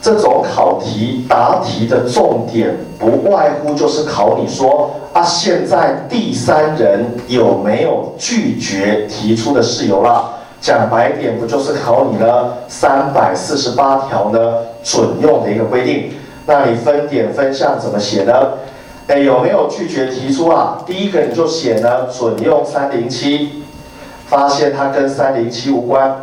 这种考题答题的重点不外乎就是考你说啊，现在第三人有没有拒绝提出的事由了？讲白点，不就是考你呢？三百四十八条呢准用的一个规定，那你分点分项怎么写呢？哎，有没有拒绝提出啊？第一个你就写呢准用三零七，发现它跟三零七无关。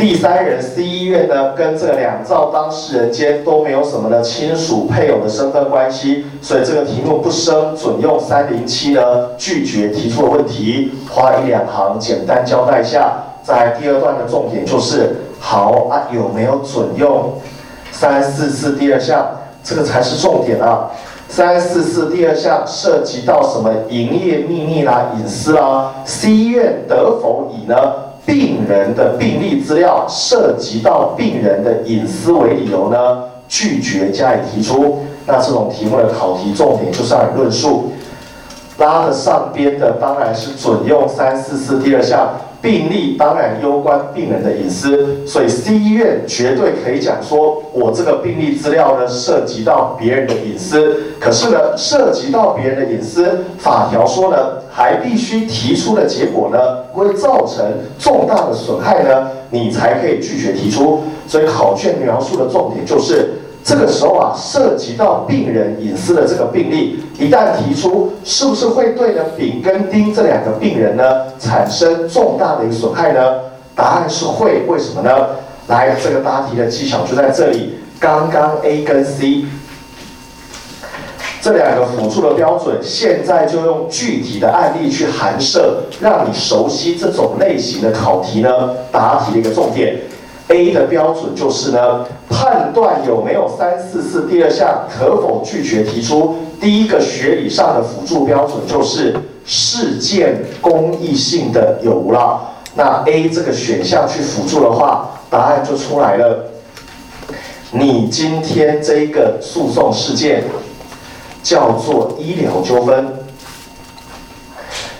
第三人 C 医院呢，跟这两造当事人间都没有什么的亲属配偶的身份关系，所以这个题目不生准用三零七呢，拒绝提出的问题，花一两行简单交代一下。在第二段的重点就是，好啊，有没有准用三四四第二项？这个才是重点啊！三四四第二项涉及到什么营业秘密啦、隐私啦？C 医院得否以呢？病人的病历资料涉及到病人的隐私为理由呢，拒绝加以提出。那这种题目的考题重点就是要论述。拉的上边的当然是准用三四四第二项。病例当然攸关病人的隐私，所以 C 医院绝对可以讲说，我这个病例资料呢涉及到别人的隐私。可是呢，涉及到别人的隐私，法条说呢，还必须提出的结果呢，会造成重大的损害呢，你才可以拒绝提出。所以考卷描述的重点就是。这个时候啊，涉及到病人隐私的这个病例，一旦提出，是不是会对呢丙跟丁这两个病人呢产生重大的一个损害呢？答案是会，为什么呢？来，这个答题的技巧就在这里。刚刚 A 跟 C 这两个辅助的标准，现在就用具体的案例去函设，让你熟悉这种类型的考题呢答题的一个重点。A 的标准就是呢，判断有没有三四四第二项可否拒绝提出。第一个学理上的辅助标准就是事件公益性的有无啦。那 A 这个选项去辅助的话，答案就出来了。你今天这个诉讼事件叫做医疗纠纷。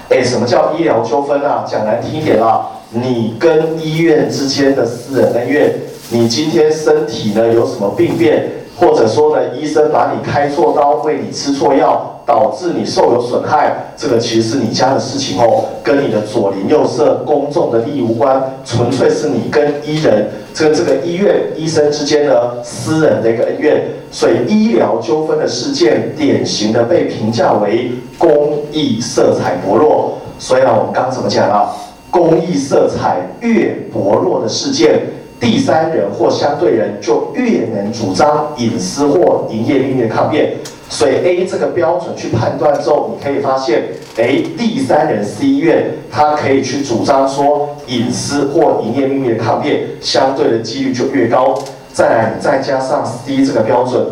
哎，什么叫医疗纠纷啊？讲难听一点啊。你跟医院之间的私人恩怨，你今天身体呢有什么病变，或者说呢医生把你开错刀，喂你吃错药，导致你受有损害，这个其实是你家的事情哦，跟你的左邻右舍、公众的利益无关，纯粹是你跟医人、这个这个医院医生之间的私人的一个恩怨。所以医疗纠纷的事件，典型的被评价为公益色彩薄弱。所以呢，我们刚刚怎么讲啊？公益色彩越薄弱的事件，第三人或相对人就越能主张隐私或营业秘密的抗辩。所以 A 这个标准去判断之后，你可以发现，哎，第三人 C 院，它可以去主张说隐私或营业秘密的抗辩，相对的几率就越高。再来，再加上 C 这个标准。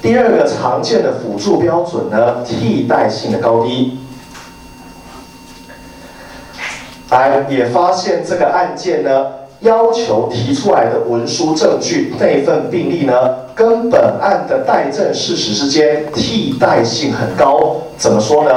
第二个常见的辅助标准呢，替代性的高低。来，也发现这个案件呢，要求提出来的文书证据那份病例呢，跟本案的待证事实之间替代性很高。怎么说呢？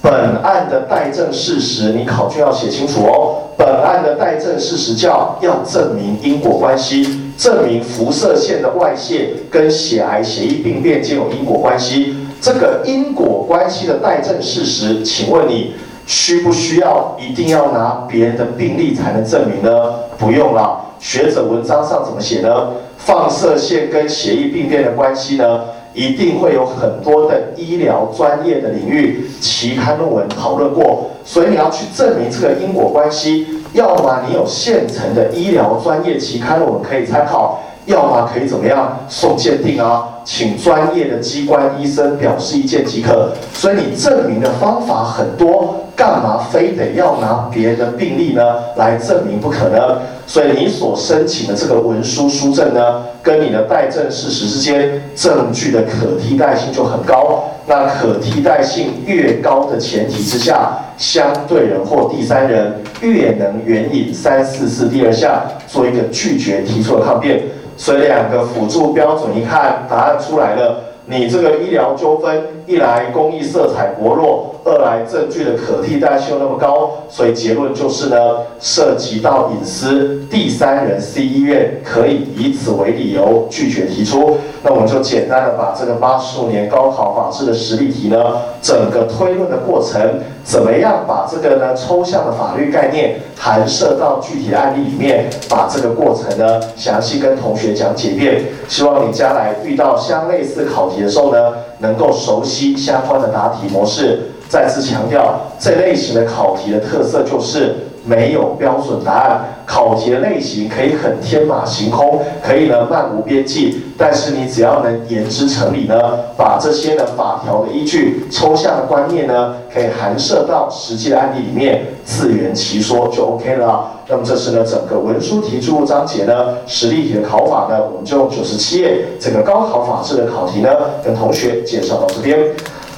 本案的待证事实，你考卷要写清楚哦。本案的待证事实叫要证明因果关系，证明辐射线的外泄跟血癌血液病变间有因果关系。这个因果关系的待证事实，请问你？需不需要一定要拿别人的病例才能证明呢？不用了。学者文章上怎么写呢？放射线跟血液病变的关系呢，一定会有很多的医疗专业的领域期刊论文讨论过。所以你要去证明这个因果关系，要么你有现成的医疗专业期刊论文可以参考，要么可以怎么样送鉴定啊？请专业的机关医生表示意见即可。所以你证明的方法很多。干嘛非得要拿别人的病例呢来证明不可呢？所以你所申请的这个文书书证呢，跟你的待证事实之间证据的可替代性就很高。那可替代性越高的前提之下，相对人或第三人越能援引三四四第二项做一个拒绝提出的抗辩。所以两个辅助标准一看，答案出来了。你这个医疗纠纷，一来公益色彩薄弱，二来证据的可替代性又那么高，所以结论就是呢，涉及到隐私，第三人 C 医院可以以此为理由拒绝提出。那我们就简单的把这个八十五年高考法制的实例题呢，整个推论的过程，怎么样把这个呢抽象的法律概念含摄到具体的案例里面，把这个过程呢详细跟同学讲解一遍，希望你将来遇到相类似考题。的时候呢，能够熟悉相关的答题模式。再次强调，这类型的考题的特色就是没有标准答案。考题的类型可以很天马行空，可以呢漫无边际。但是你只要能言之成理呢，把这些呢法条的依据、抽象的观念呢，可以含涉到实际的案例里面，自圆其说就 OK 了。那么这是呢整个文书题注入章节呢实例题的考法呢，我们就用九十七页这个高考法制的考题呢，跟同学介绍到这边。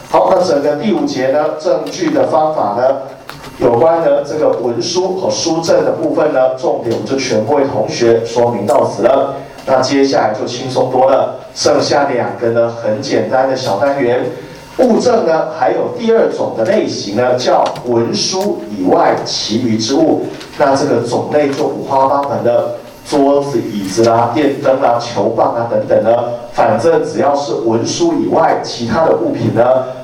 好，那整个第五节呢证据的方法呢，有关的这个文书和书证的部分呢，重点我们就全部为同学说明到此了。那接下来就轻松多了，剩下两个呢很简单的小单元。物证呢，还有第二种的类型呢，叫文书以外其余之物。那这个种类就五花八门的，桌子、椅子啦、电灯啦、球棒啊等等呢，反正只要是文书以外其他的物品呢，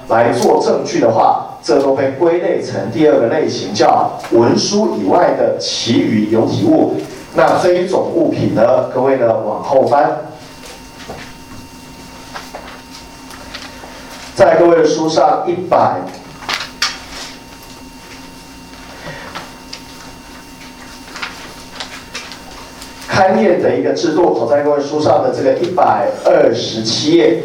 来做证据的话，这都被归类成第二个类型，叫文书以外的其余有体物。那这一种物品呢，各位呢往后翻。在各位书上一百，勘页的一个制度，我在各位书上的这个一百二十七页。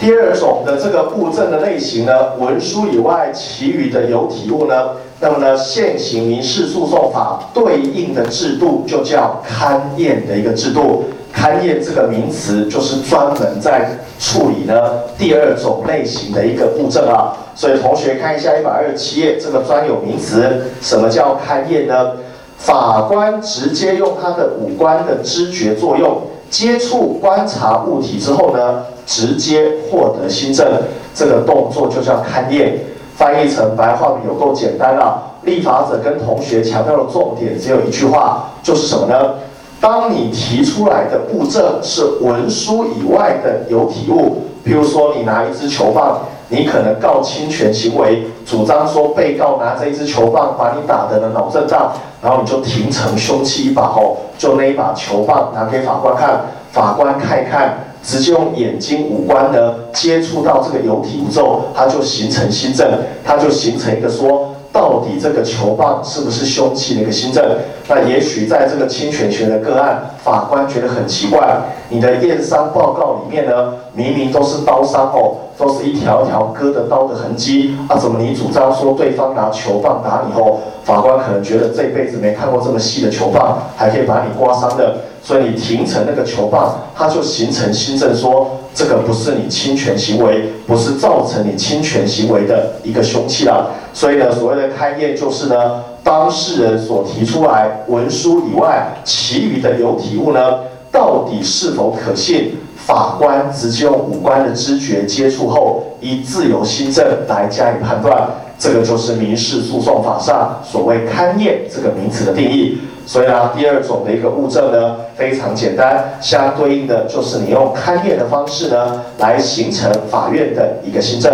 第二种的这个物证的类型呢，文书以外其余的有体物呢？那么呢，现行民事诉讼法对应的制度就叫勘验的一个制度。勘验这个名词就是专门在处理呢第二种类型的一个物证啊。所以同学看一下一百二十七页这个专有名词，什么叫勘验呢？法官直接用他的五官的知觉作用接触观察物体之后呢，直接获得新证，这个动作就叫勘验。翻译成白话有够简单了。立法者跟同学强调的重点只有一句话，就是什么呢？当你提出来的物证是文书以外的有体物，譬如说你拿一支球棒，你可能告侵权行为，主张说被告拿着一支球棒把你打得了脑震荡，然后你就停成凶器一把吼，就那一把球棒拿给法官看，法官看一看，直接用眼睛五官呢接触到这个有体之后，它就形成心证，它就形成一个说。到底这个球棒是不是凶器的一个新证？那也许在这个侵权权的个案，法官觉得很奇怪，你的验伤报告里面呢，明明都是刀伤哦，都是一条一条割的刀的痕迹，啊，怎么你主张说对方拿球棒打你后，法官可能觉得这辈子没看过这么细的球棒，还可以把你刮伤的，所以你停成那个球棒，它就形成新证，说这个不是你侵权行为，不是造成你侵权行为的一个凶器了。所以呢，所谓的勘验就是呢，当事人所提出来文书以外，其余的有体物呢，到底是否可信？法官直接用五官的知觉接触后，以自由心证来加以判断。这个就是民事诉讼法上所谓勘验这个名词的定义。所以呢，第二种的一个物证呢，非常简单，相对应的就是你用勘验的方式呢，来形成法院的一个新证。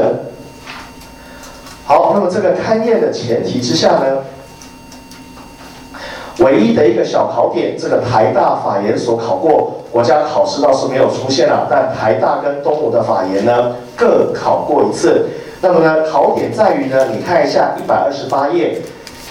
好，那么这个勘验的前提之下呢，唯一的一个小考点，这个台大法研所考过，国家考试倒是没有出现了，但台大跟东吴的法研呢各考过一次。那么呢，考点在于呢，你看一下一百二十八页。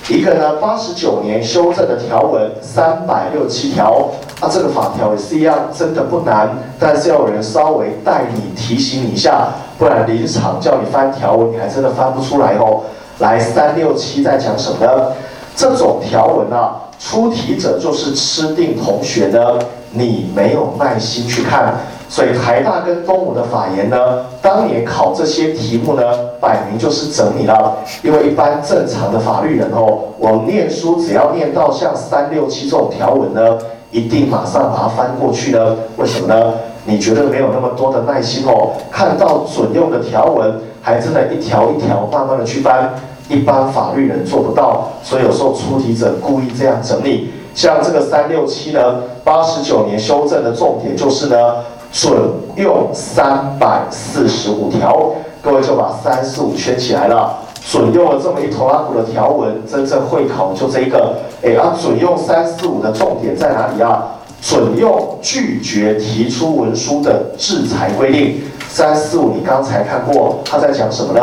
一个呢，八十九年修正的条文三百六七条，啊，这个法条也是一样，真的不难，但是要有人稍微带你提醒你一下，不然临场叫你翻条文，你还真的翻不出来哦。来，三六七在讲什么呢？这种条文啊，出题者就是吃定同学的，你没有耐心去看。所以台大跟东吴的法研呢，当年考这些题目呢，摆明就是整你了。因为一般正常的法律人哦，我念书只要念到像三六七这种条文呢，一定马上把它翻过去呢。为什么呢？你觉得没有那么多的耐心哦？看到准用的条文，还真的一条一条慢慢的去翻，一般法律人做不到。所以有时候出题者故意这样整理。像这个三六七呢，八十九年修正的重点就是呢。准用三百四十五条，各位就把三四五圈起来了。准用了这么一头拉骨的条文，真正会考就这一个。哎，啊，准用三四五的重点在哪里啊？准用拒绝提出文书的制裁规定。三四五你刚才看过，他在讲什么呢？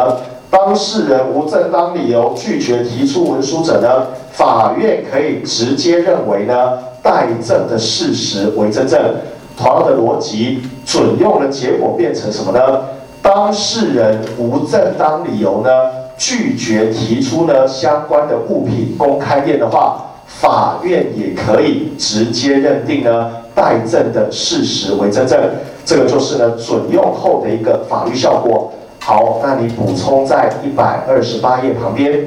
当事人无正当理由拒绝提出文书者呢，法院可以直接认为呢，待证的事实为真正。同样的逻辑，准用的结果变成什么呢？当事人无正当理由呢，拒绝提出呢相关的物品公开验的话，法院也可以直接认定呢待证的事实为真正。这个就是呢准用后的一个法律效果。好，那你补充在一百二十八页旁边。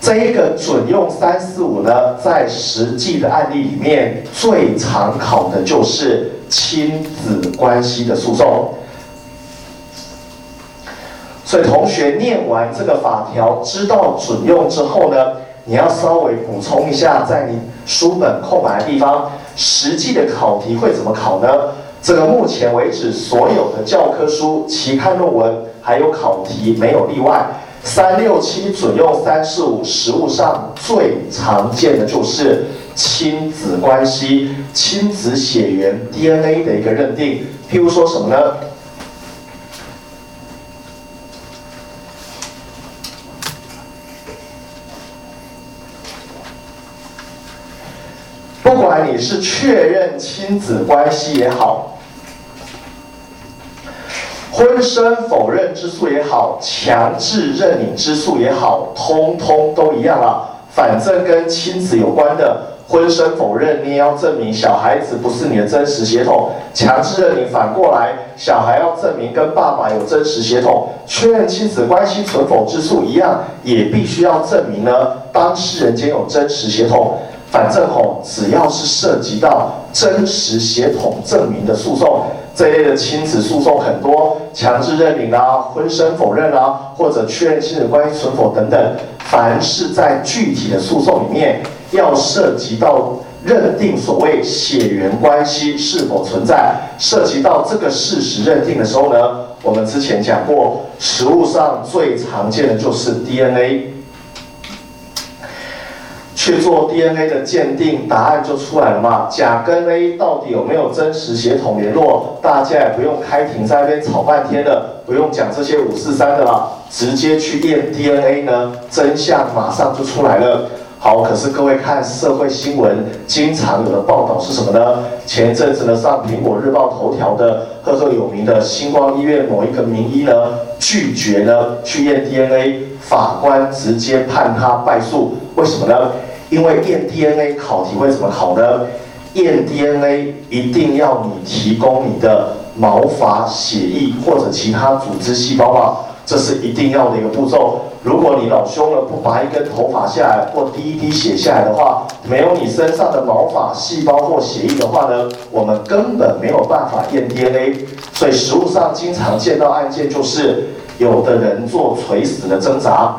这一个准用三四五呢，在实际的案例里面，最常考的就是亲子关系的诉讼。所以同学念完这个法条，知道准用之后呢，你要稍微补充一下，在你书本空白的地方，实际的考题会怎么考呢？这个目前为止所有的教科书、期刊论文还有考题没有例外。三六七准用三四五，实务上最常见的就是亲子关系、亲子血缘 DNA 的一个认定。譬如说什么呢？不管你是确认亲子关系也好。婚生否认之诉也好，强制认领之诉也好，通通都一样啊。反正跟亲子有关的，婚生否认，你也要证明小孩子不是你的真实血统；强制认领，反过来，小孩要证明跟爸爸有真实血统。确认亲子关系存否之诉一样，也必须要证明呢，当事人间有真实血统。反正吼，只要是涉及到真实血统证明的诉讼。这一类的亲子诉讼很多，强制认领啊、婚生否认啊，或者确认亲子关系存否等等，凡是在具体的诉讼里面要涉及到认定所谓血缘关系是否存在，涉及到这个事实认定的时候呢，我们之前讲过，实物上最常见的就是 DNA。去做 DNA 的鉴定，答案就出来了嘛？甲跟 A 到底有没有真实协同联络？大家也不用开庭在那边吵半天了，不用讲这些五四三的了，直接去验 DNA 呢，真相马上就出来了。好，可是各位看社会新闻，经常有的报道是什么呢？前一阵子呢，上苹果日报头条的赫赫有名的星光医院某一个名医呢，拒绝呢去验 DNA，法官直接判他败诉。为什么呢？因为验 DNA 考题会怎么考呢？验 DNA 一定要你提供你的毛发、血液或者其他组织细胞嘛，这是一定要的一个步骤。如果你老兄了不拔一根头发下来或滴一滴血下来的话，没有你身上的毛发、细胞或血液的话呢，我们根本没有办法验 DNA。所以实物上经常见到案件就是，有的人做垂死的挣扎。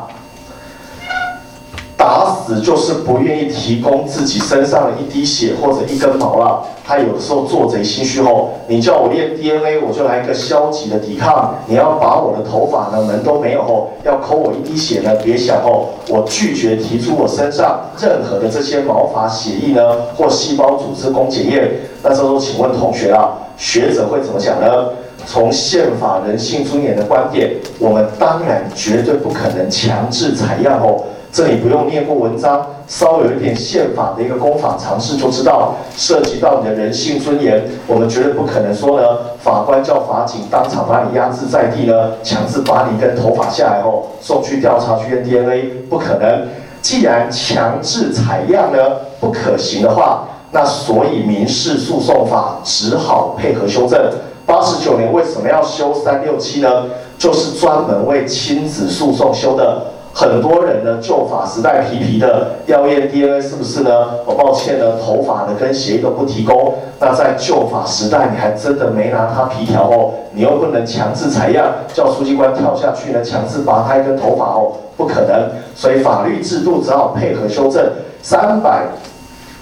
打死就是不愿意提供自己身上的一滴血或者一根毛了。他有的时候做贼心虚后，你叫我验 DNA，我就来一个消极的抵抗。你要把我的头发呢门都没有后，要抠我一滴血呢，别想哦，我拒绝提出我身上任何的这些毛发、血液呢或细胞组织供检验。那这时候请问同学啊，学者会怎么讲呢？从宪法人性尊严的观点，我们当然绝对不可能强制采样哦。这里不用念过文章，稍微有一点宪法的一个公法常识就知道，涉及到你的人性尊严，我们绝对不可能说呢，法官叫法警当场把你压制在地呢，强制把你跟头发下来后送去调查去验 DNA，不可能。既然强制采样呢不可行的话，那所以民事诉讼法只好配合修正。八十九年为什么要修三六七呢？就是专门为亲子诉讼修的。很多人呢，旧法时代皮皮的要验 DNA 是不是呢？我抱歉呢，头发呢跟血液都不提供。那在旧法时代，你还真的没拿他皮条哦，你又不能强制采样，叫书记官跳下去呢，强制拔他一根头发哦，不可能。所以法律制度只好配合修正。三百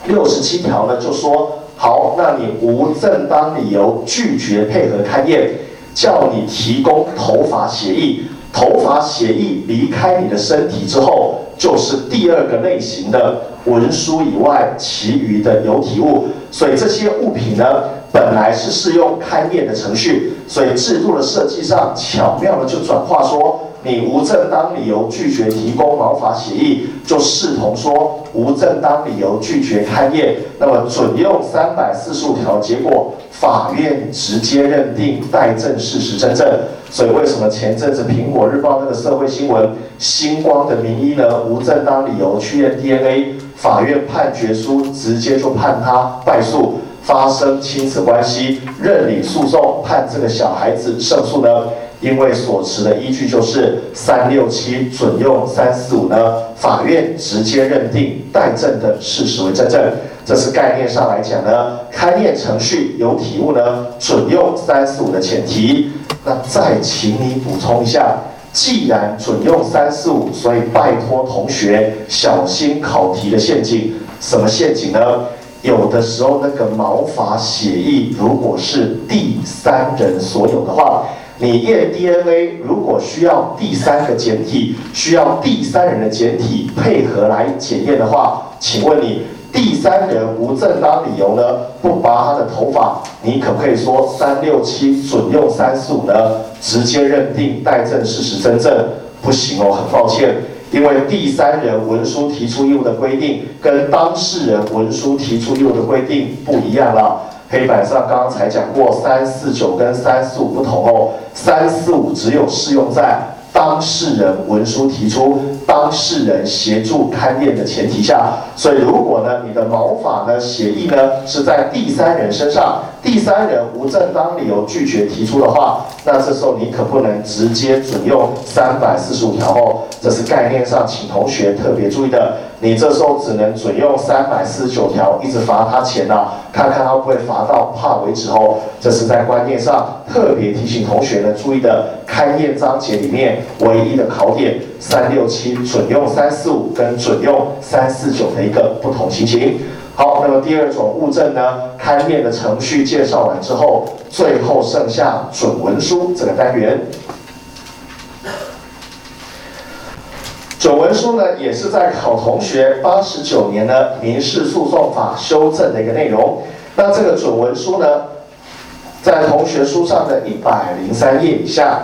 六十七条呢，就说好，那你无正当理由拒绝配合勘验，叫你提供头发协议。头发血液离开你的身体之后，就是第二个类型的文书以外其余的有体物。所以这些物品呢，本来是适用勘验的程序，所以制度的设计上巧妙的就转化说。你无正当理由拒绝提供毛发协议，就视同说无正当理由拒绝勘验，那么准用三百四十五条，结果法院直接认定待证事实真正。所以为什么前阵子苹果日报那个社会新闻，星光的名医呢无正当理由去验 DNA，法院判决书直接就判他败诉，发生亲子关系，认领诉讼，判这个小孩子胜诉呢？因为所持的依据就是三六七准用三四五呢，法院直接认定待证的事实为真正，这是概念上来讲呢，勘验程序有体物呢，准用三四五的前提。那再请你补充一下，既然准用三四五，所以拜托同学小心考题的陷阱。什么陷阱呢？有的时候那个毛发血液如果是第三人所有的话。你验 DNA 如果需要第三个检体，需要第三人的检体配合来检验的话，请问你第三人无正当理由呢不拔他的头发，你可不可以说三六七准用三四五呢？直接认定待证事实真正不行哦，很抱歉，因为第三人文书提出义务的规定跟当事人文书提出义务的规定不一样了。黑板上刚刚才讲过，三四九跟三四五不同哦。三四五只有适用在当事人文书提出、当事人协助勘验的前提下。所以，如果呢你的毛法呢协议呢是在第三人身上，第三人无正当理由拒绝提出的话，那这时候你可不能直接准用三百四十五条哦，这是概念上，请同学特别注意的。你这时候只能准用三百四十九条，一直罚他钱呐，看看他会不会罚到怕为止哦。这是在观念上特别提醒同学呢注意的。勘验章节里面唯一的考点，三六七准用三四五跟准用三四九的一个不同情形。好，那么第二种物证呢，勘验的程序介绍完之后，最后剩下准文书这个单元。准文书呢，也是在考同学八十九年的民事诉讼法修正的一个内容。那这个准文书呢，在同学书上的一百零三页以下。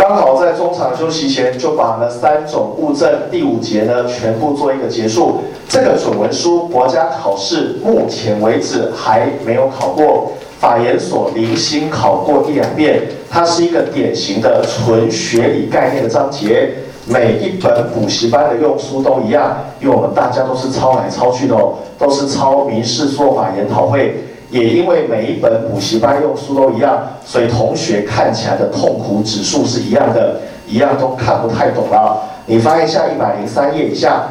刚好在中场休息前，就把呢三种物证第五节呢全部做一个结束。这个准文书国家考试目前为止还没有考过，法研所零星考过一两遍。它是一个典型的纯学理概念的章节，每一本补习班的用书都一样，因为我们大家都是抄来抄去的哦，都是抄民事做法研讨会。也因为每一本补习班用书都一样，所以同学看起来的痛苦指数是一样的，一样都看不太懂了。你翻一下一百零三页以下，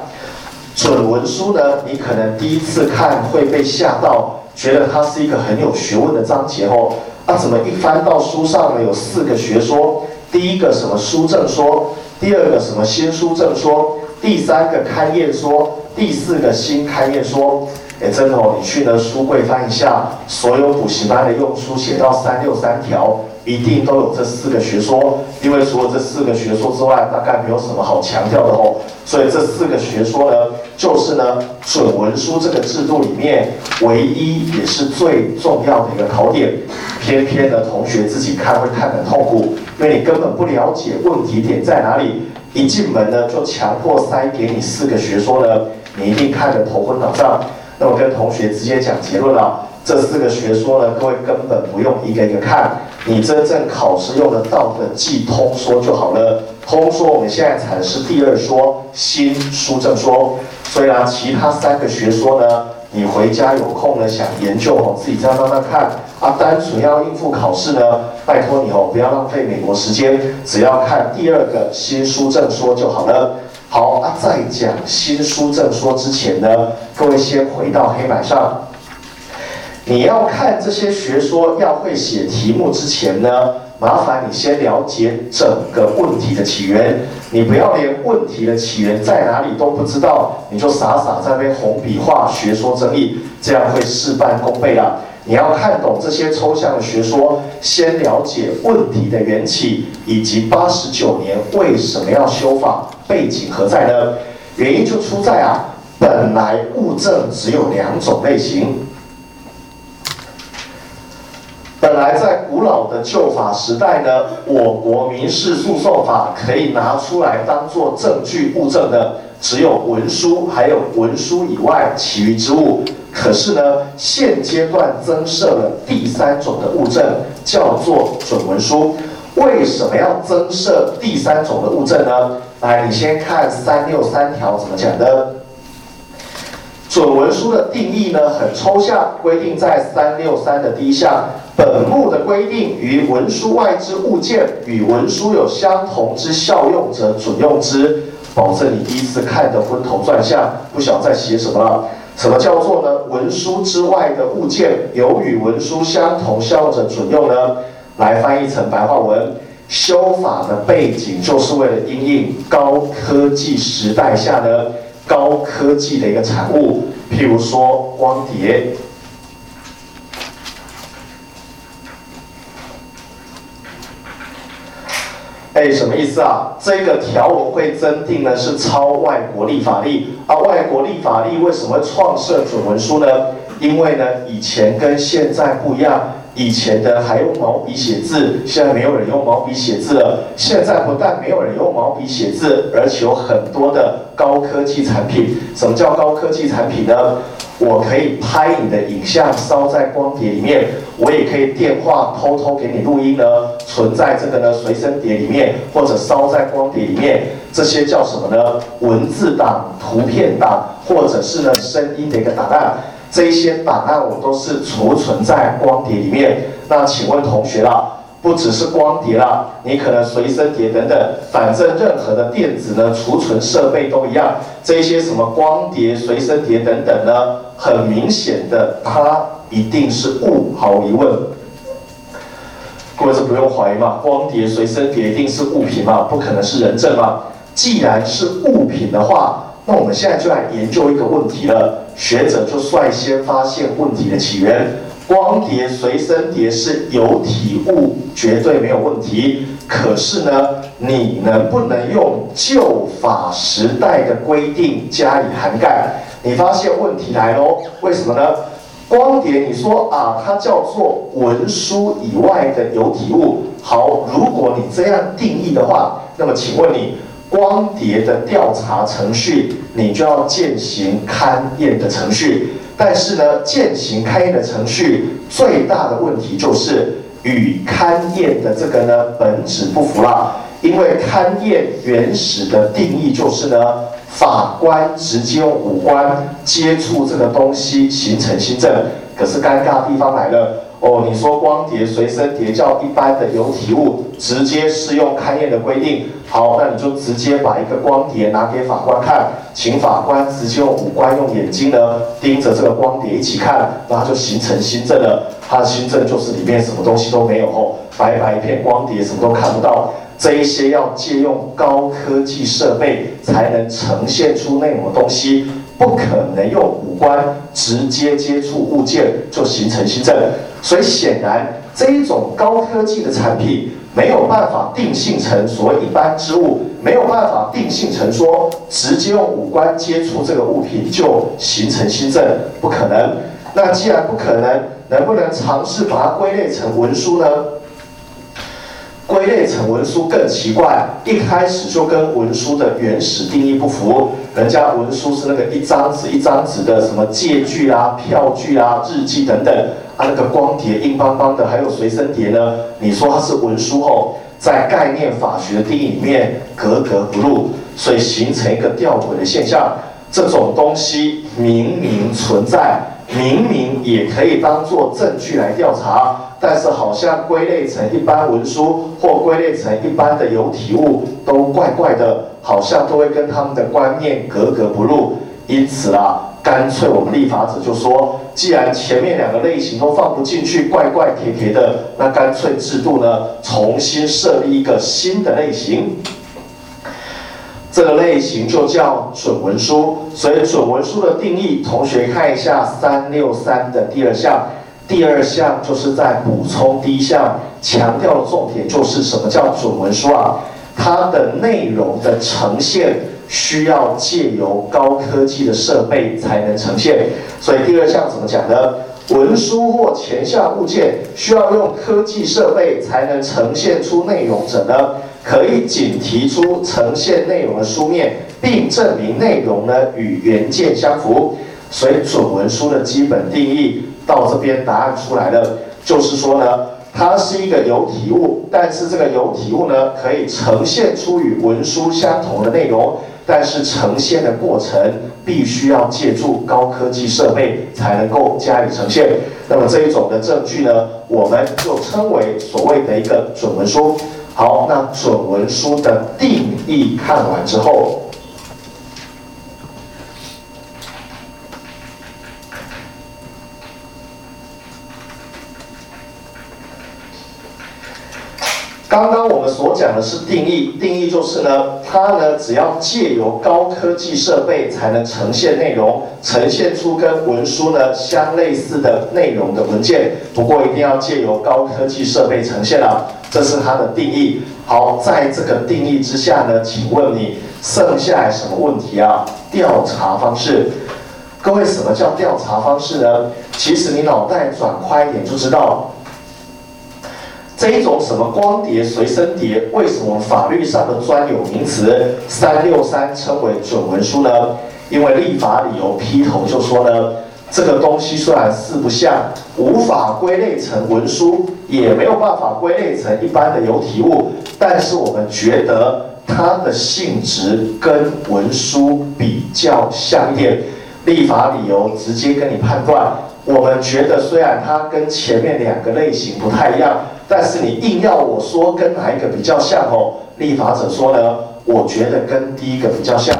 准文书呢，你可能第一次看会被吓到，觉得它是一个很有学问的章节哦。那怎么一翻到书上呢？有四个学说，第一个什么书证说，第二个什么新书证说，第三个开业说，第四个新开业说。哎，真的哦，你去呢书柜翻一下，所有补习班的用书写到三六三条，一定都有这四个学说。因为除了这四个学说之外，大概没有什么好强调的哦。所以这四个学说呢，就是呢准文书这个制度里面唯一也是最重要的一个考点。偏偏呢同学自己看会看得痛苦，因为你根本不了解问题点在哪里。一进门呢就强迫塞给你四个学说呢，你一定看得头昏脑胀。那我跟同学直接讲结论了，这四个学说呢，各位根本不用一个一个看，你真正考试用得到的记通说就好了。通说我们现在采的是第二说，新书证说。所以呢，其他三个学说呢，你回家有空呢想研究哦，自己再慢慢看。啊，单纯要应付考试呢，拜托你哦，不要浪费美国时间，只要看第二个新书证说就好了。好啊，在讲新书正说之前呢，各位先回到黑板上。你要看这些学说，要会写题目之前呢，麻烦你先了解整个问题的起源。你不要连问题的起源在哪里都不知道，你就傻傻在那边红笔画学说争议，这样会事半功倍啊！你要看懂这些抽象的学说，先了解问题的缘起，以及八十九年为什么要修法。背景何在呢？原因就出在啊，本来物证只有两种类型。本来在古老的旧法时代呢，我国民事诉讼法可以拿出来当做证据物证的，只有文书，还有文书以外其余之物。可是呢，现阶段增设了第三种的物证，叫做准文书。为什么要增设第三种的物证呢？来，你先看三六三条怎么讲的。准文书的定义呢很抽象，规定在三六三的第一项。本目的规定于文书外之物件与文书有相同之效用者，准用之。保证你第一次看的昏头转向，不想再写什么了。什么叫做呢？文书之外的物件有与文书相同效用者，准用呢？来翻译成白话文。修法的背景就是为了应应高科技时代下的高科技的一个产物，譬如说光碟。哎，什么意思啊？这个条文会增订呢，是超外国立法例啊。外国立法例为什么创设准文书呢？因为呢，以前跟现在不一样。以前的还用毛笔写字，现在没有人用毛笔写字了。现在不但没有人用毛笔写字，而且有很多的高科技产品。什么叫高科技产品呢？我可以拍你的影像，烧在光碟里面；我也可以电话偷偷给你录音呢，存在这个呢随身碟里面，或者烧在光碟里面。这些叫什么呢？文字档、图片档，或者是呢声音的一个档案。这些档案我都是储存在光碟里面。那请问同学啦，不只是光碟啦，你可能随身碟等等，反正任何的电子呢储存设备都一样。这些什么光碟、随身碟等等呢，很明显的，它一定是物，毫无疑问。各位是不用怀疑嘛，光碟、随身碟一定是物品嘛，不可能是人证嘛。既然是物品的话，那我们现在就来研究一个问题了。学者就率先发现问题的起源：光碟、随身碟是有体物，绝对没有问题。可是呢，你能不能用旧法时代的规定加以涵盖？你发现问题来喽？为什么呢？光碟，你说啊，它叫做文书以外的有体物。好，如果你这样定义的话，那么请问你？光碟的调查程序，你就要践行勘验的程序。但是呢，践行勘验的程序最大的问题就是与勘验的这个呢本质不符了。因为勘验原始的定义就是呢，法官直接用五官接触这个东西形成新证。可是尴尬地方来了。哦，你说光碟、随身碟叫一般的有体物，直接适用勘验的规定。好，那你就直接把一个光碟拿给法官看，请法官直接用五官用眼睛呢盯着这个光碟一起看，那就形成新证了。它的新证就是里面什么东西都没有哦，白白一片光碟，什么都看不到。这一些要借用高科技设备才能呈现出内容的东西。不可能用五官直接接触物件就形成新证，所以显然这一种高科技的产品没有办法定性成所谓一般之物，没有办法定性成说直接用五官接触这个物品就形成新证，不可能。那既然不可能，能不能尝试把它归类成文书呢？归类成文书更奇怪，一开始就跟文书的原始定义不符。人家文书是那个一张纸一张纸的什么借据啊、票据啊、日记等等，啊那个光碟硬邦邦的，还有随身碟呢？你说它是文书后，在概念法学的定义里面格格不入，所以形成一个吊诡的现象。这种东西明明存在。明明也可以当做证据来调查，但是好像归类成一般文书或归类成一般的有体物，都怪怪的，好像都会跟他们的观念格格不入。因此啊，干脆我们立法者就说，既然前面两个类型都放不进去，怪怪贴贴的，那干脆制度呢，重新设立一个新的类型。这个类型就叫准文书，所以准文书的定义，同学看一下三六三的第二项。第二项就是在补充第一项，强调的重点就是什么叫准文书啊？它的内容的呈现需要借由高科技的设备才能呈现。所以第二项怎么讲呢？文书或前项物件需要用科技设备才能呈现出内容者呢？可以仅提出呈现内容的书面，并证明内容呢与原件相符。所以准文书的基本定义到这边答案出来了，就是说呢，它是一个有体物，但是这个有体物呢可以呈现出与文书相同的内容，但是呈现的过程必须要借助高科技设备才能够加以呈现。那么这一种的证据呢，我们就称为所谓的一个准文书。好，那准文书的定义看完之后，刚刚我们所讲的是定义，定义就是呢，它呢只要借由高科技设备才能呈现内容，呈现出跟文书呢相类似的内容的文件，不过一定要借由高科技设备呈现了。这是它的定义。好，在这个定义之下呢，请问你剩下什么问题啊？调查方式。各位，什么叫调查方式呢？其实你脑袋转快一点就知道，这一种什么光碟、随身碟，为什么法律上的专有名词三六三称为准文书呢？因为立法理由劈头就说呢，这个东西虽然四不像，无法归类成文书，也没有办法归类成一般的有体物，但是我们觉得它的性质跟文书比较像一点。立法理由直接跟你判断，我们觉得虽然它跟前面两个类型不太一样。但是你硬要我说跟哪一个比较像哦？立法者说呢，我觉得跟第一个比较像，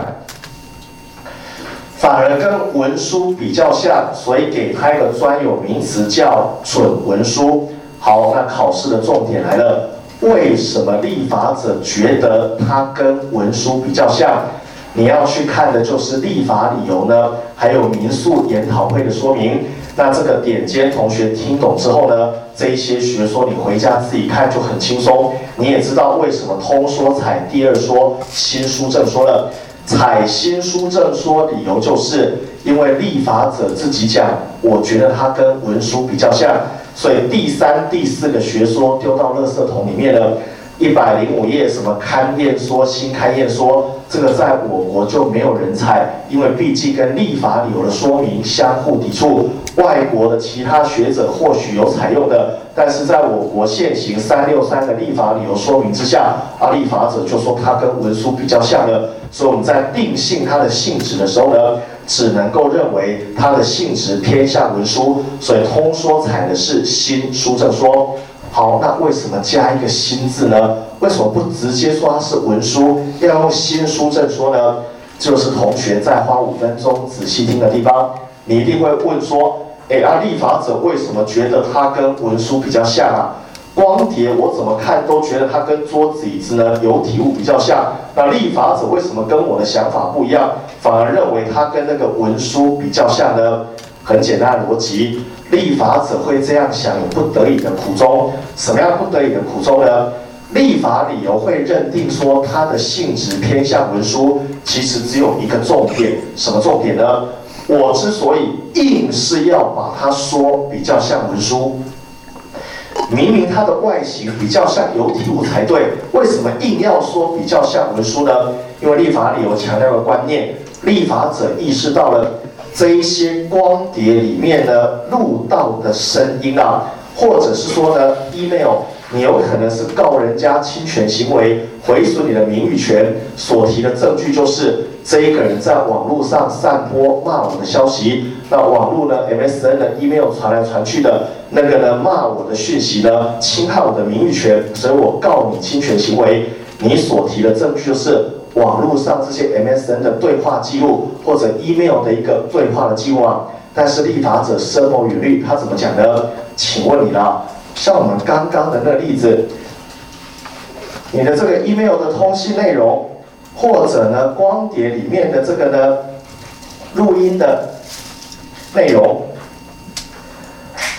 反而跟文书比较像，所以给它一个专有名词叫准文书。好，那考试的重点来了，为什么立法者觉得它跟文书比较像？你要去看的就是立法理由呢，还有民诉研讨会的说明。那这个点尖同学听懂之后呢，这一些学说你回家自己看就很轻松。你也知道为什么通说采第二说新书正说了，采新书正说理由就是因为立法者自己讲，我觉得它跟文书比较像，所以第三、第四个学说丢到垃圾桶里面了。一百零五页什么勘验说、新勘验说，这个在我国就没有人采，因为毕竟跟立法理由的说明相互抵触。外国的其他学者或许有采用的，但是在我国现行三六三的立法理由说明之下，啊，立法者就说它跟文书比较像了，所以我们在定性它的性质的时候呢，只能够认为它的性质偏向文书，所以通说采的是新书证说。好，那为什么加一个新字呢？为什么不直接说它是文书，要用新书证说呢？就是同学再花五分钟仔细听的地方，你一定会问说：哎，啊，立法者为什么觉得它跟文书比较像啊？光碟我怎么看都觉得它跟桌子椅子呢有体物比较像，那立法者为什么跟我的想法不一样，反而认为它跟那个文书比较像呢？很简单的逻辑。立法者会这样想，有不得已的苦衷。什么样不得已的苦衷呢？立法理由会认定说它的性质偏向文书，其实只有一个重点。什么重点呢？我之所以硬是要把它说比较像文书，明明它的外形比较像有体物才对，为什么硬要说比较像文书呢？因为立法理由强调的观念，立法者意识到了。这一些光碟里面呢录到的声音啊，或者是说呢，email，你有可能是告人家侵权行为，毁损你的名誉权，所提的证据就是这一个人在网络上散播骂我的消息，那网络呢，MSN 的 email 传来传去的那个呢骂我的讯息呢，侵害我的名誉权，所以我告你侵权行为，你所提的证据就是。网络上这些 MSN 的对话记录或者 email 的一个对话的记录啊，但是立法者深谋远虑，他怎么讲呢？请问你啦，像我们刚刚的那个例子，你的这个 email 的通信内容，或者呢光碟里面的这个呢录音的内容，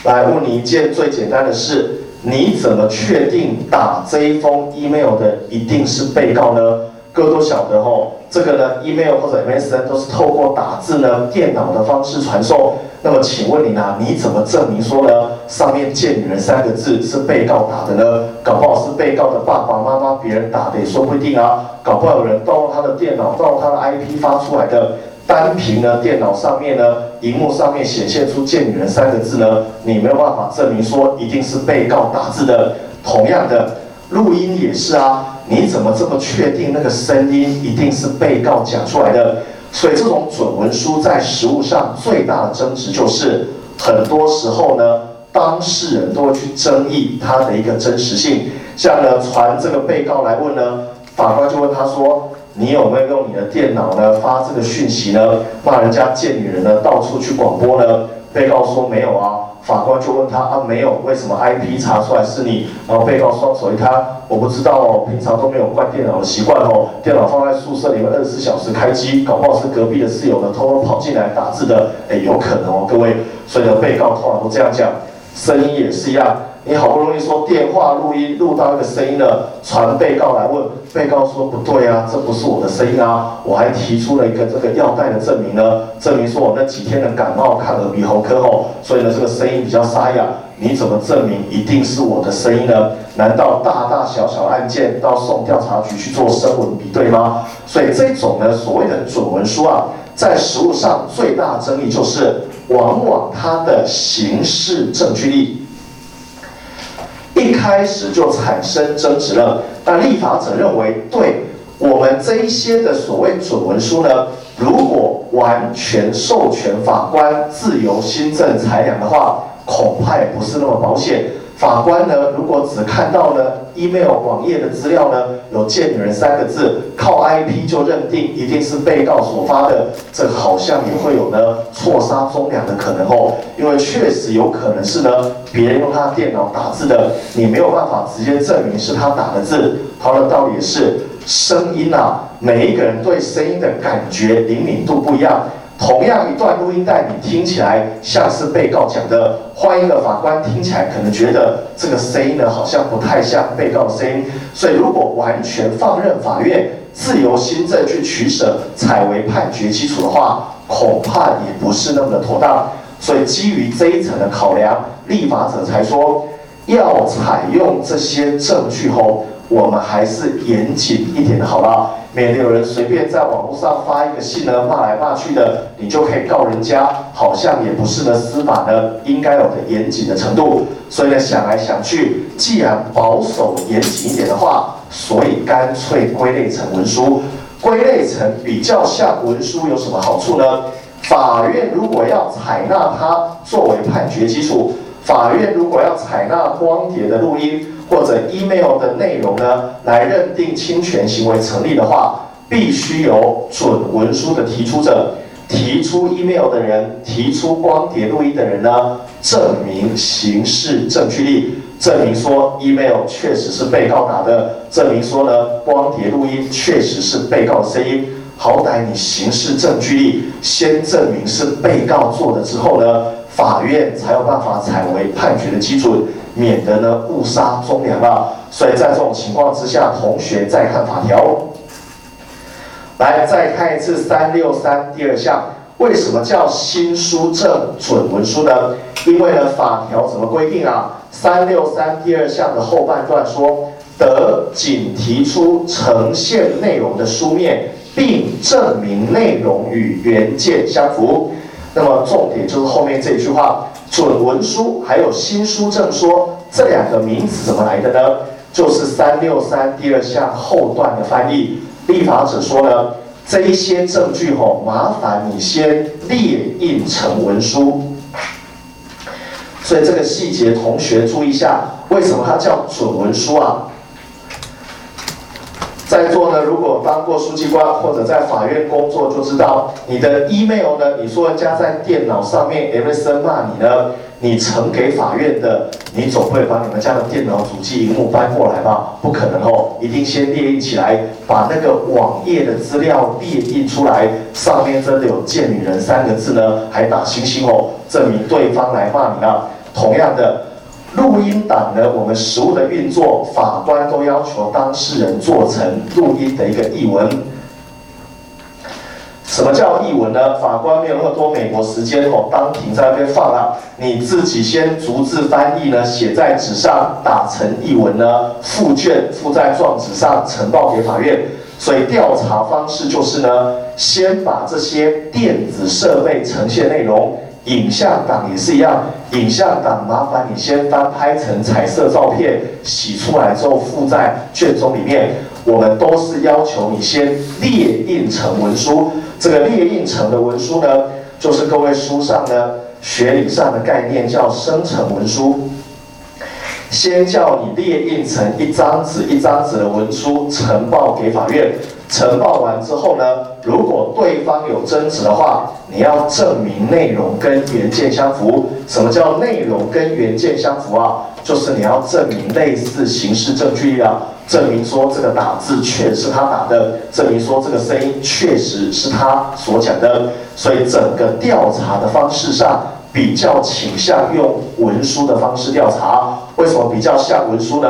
来问你一件最简单的事：你怎么确定打这一封 email 的一定是被告呢？各位都晓得吼，这个呢，email 或者 MSN 都是透过打字呢，电脑的方式传送。那么请问你呢，你怎么证明说呢，上面“贱女人”三个字是被告打的呢？搞不好是被告的爸爸妈妈别人打的，也说不定啊。搞不好有人盗用他的电脑，盗用他的 IP 发出来的，单屏呢电脑上面呢，荧幕上面显现出“贱女人”三个字呢，你没有办法证明说一定是被告打字的。同样的，录音也是啊。你怎么这么确定那个声音一定是被告讲出来的？所以这种准文书在实务上最大的争执就是，很多时候呢，当事人都会去争议它的一个真实性。像呢，传这个被告来问呢，法官就问他说：“你有没有用你的电脑呢发这个讯息呢？骂人家贱女人呢，到处去广播呢？”被告说：“没有啊。”法官就问他啊，没有，为什么 IP 查出来是你？然后被告双手一摊，我不知道哦，平常都没有关电脑的习惯哦，电脑放在宿舍里面二十四小时开机，搞不好是隔壁的室友呢偷偷跑进来打字的，哎，有可能哦，各位，所以呢，被告通常都这样讲，声音也是一样。你好不容易说电话录音录到一个声音了，传被告来问，被告说不对啊，这不是我的声音啊，我还提出了一个这个药袋的证明呢，证明说我那几天的感冒看耳鼻喉科吼，所以呢这个声音比较沙哑。你怎么证明一定是我的声音呢？难道大大小小案件到送调查局去做声纹比对吗？所以这种呢，所谓的准文书啊，在实务上最大争议就是，往往它的刑事证据力一开始就产生争执了。那立法者认为，对我们这一些的所谓准文书呢，如果完全授权法官自由新政裁量的话，恐怕也不是那么保险。法官呢，如果只看到呢 email 网页的资料呢，有“贱女人”三个字，靠 IP 就认定一定是被告所发的，这好像也会有呢错杀忠良的可能哦。因为确实有可能是呢别人用他的电脑打字的，你没有办法直接证明是他打的字。好的道理是声音啊，每一个人对声音的感觉灵敏度不一样。同样一段录音带，你听起来像是被告讲的，换一个法官听起来可能觉得这个声音呢好像不太像被告的声音。所以如果完全放任法院自由新政去取舍，采为判决基础的话，恐怕也不是那么的妥当。所以基于这一层的考量，立法者才说要采用这些证据后，我们还是严谨一点的好了。免得有人随便在网络上发一个信呢，骂来骂去的，你就可以告人家，好像也不是呢司法呢应该有的严谨的程度。所以呢，想来想去，既然保守严谨一点的话，所以干脆归类成文书。归类成比较像文书有什么好处呢？法院如果要采纳它作为判决基础，法院如果要采纳光碟的录音。或者 email 的内容呢，来认定侵权行为成立的话，必须由准文书的提出者、提出 email 的人、提出光碟录音的人呢，证明刑事证据力，证明说 email 确实是被告打的，证明说呢，光碟录音确实是被告的声音。好歹你刑事证据力先证明是被告做的之后呢，法院才有办法采为判决的基准。免得呢误杀忠良啊！所以在这种情况之下，同学再看法条，来再看一次三六三第二项，为什么叫新书证准文书呢？因为呢法条怎么规定啊？三六三第二项的后半段说，得仅提出呈现内容的书面，并证明内容与原件相符。那么重点就是后面这一句话。准文书还有新书证说这两个名词怎么来的呢？就是三六三第二项后段的翻译。立法者说呢，这一些证据吼，麻烦你先列印成文书。所以这个细节同学注意一下，为什么它叫准文书啊？在当过书记官或者在法院工作，就知道你的 email 呢，你说人家在电脑上面 MSN 骂你呢，你呈给法院的，你总会把你们家的电脑主机荧幕搬过来吧？不可能哦，一定先列印起来，把那个网页的资料列印出来，上面真的有“贱女人”三个字呢，还打星星哦，证明对方来骂你啊。同样的。录音档呢？我们实务的运作，法官都要求当事人做成录音的一个译文。什么叫译文呢？法官没有那么多美国时间哦，当庭在那边放啊，你自己先逐字翻译呢，写在纸上，打成译文呢，附卷附在状纸上，呈报给法院。所以调查方式就是呢，先把这些电子设备呈现内容。影像档也是一样，影像档麻烦你先翻拍成彩色照片，洗出来之后附在卷宗里面。我们都是要求你先列印成文书。这个列印成的文书呢，就是各位书上呢学理上的概念叫生成文书。先叫你列印成一张纸一张纸的文书呈报给法院。呈报完之后呢，如果对方有争执的话，你要证明内容跟原件相符。什么叫内容跟原件相符啊？就是你要证明类似刑事证据啊，证明说这个打字确实是他打的，证明说这个声音确实是他所讲的。所以整个调查的方式上，比较倾向用文书的方式调查。为什么比较像文书呢？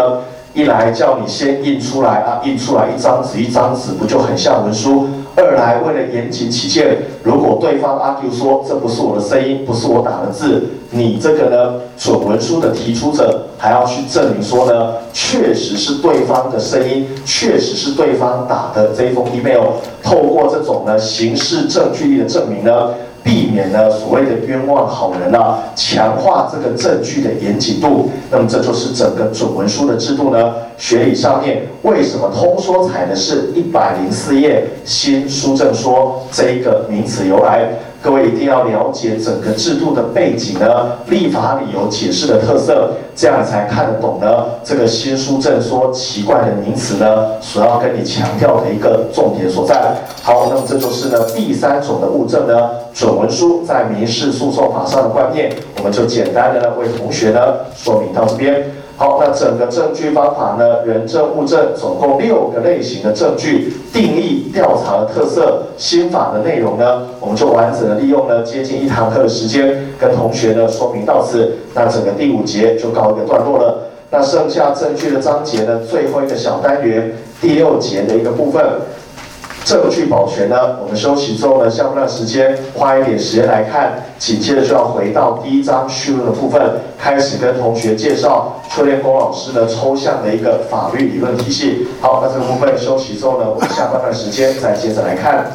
一来叫你先印出来啊，印出来一张纸一张纸，不就很像文书？二来为了严谨起见，如果对方 argue 说这不是我的声音，不是我打的字，你这个呢准文书的提出者还要去证明说呢，确实是对方的声音，确实是对方打的这封 email，透过这种呢形式证据力的证明呢。避免呢所谓的冤枉好人啊，强化这个证据的严谨度。那么这就是整个准文书的制度呢。学理上面为什么通说采的是一百零四页新书证说这一个名词由来？各位一定要了解整个制度的背景呢，立法理由解释的特色，这样才看得懂呢。这个新书证说奇怪的名词呢，所要跟你强调的一个重点所在。好，那么这就是呢第三种的物证呢，准文书在民事诉讼法上的观念，我们就简单的呢为同学呢说明到这边。好，那整个证据方法呢？人证、物证，总共六个类型的证据定义、调查的特色、新法的内容呢？我们就完整的利用了接近一堂课的时间，跟同学呢说明到此。那整个第五节就告一个段落了。那剩下证据的章节呢？最后一个小单元，第六节的一个部分。证据保全呢？我们休息之后呢，下半段时间花一点时间来看，紧接着就要回到第一章序论的部分，开始跟同学介绍邱连功老师的抽象的一个法律理论体系。好，那这个部分休息之后呢，我们下半段时间再接着来看。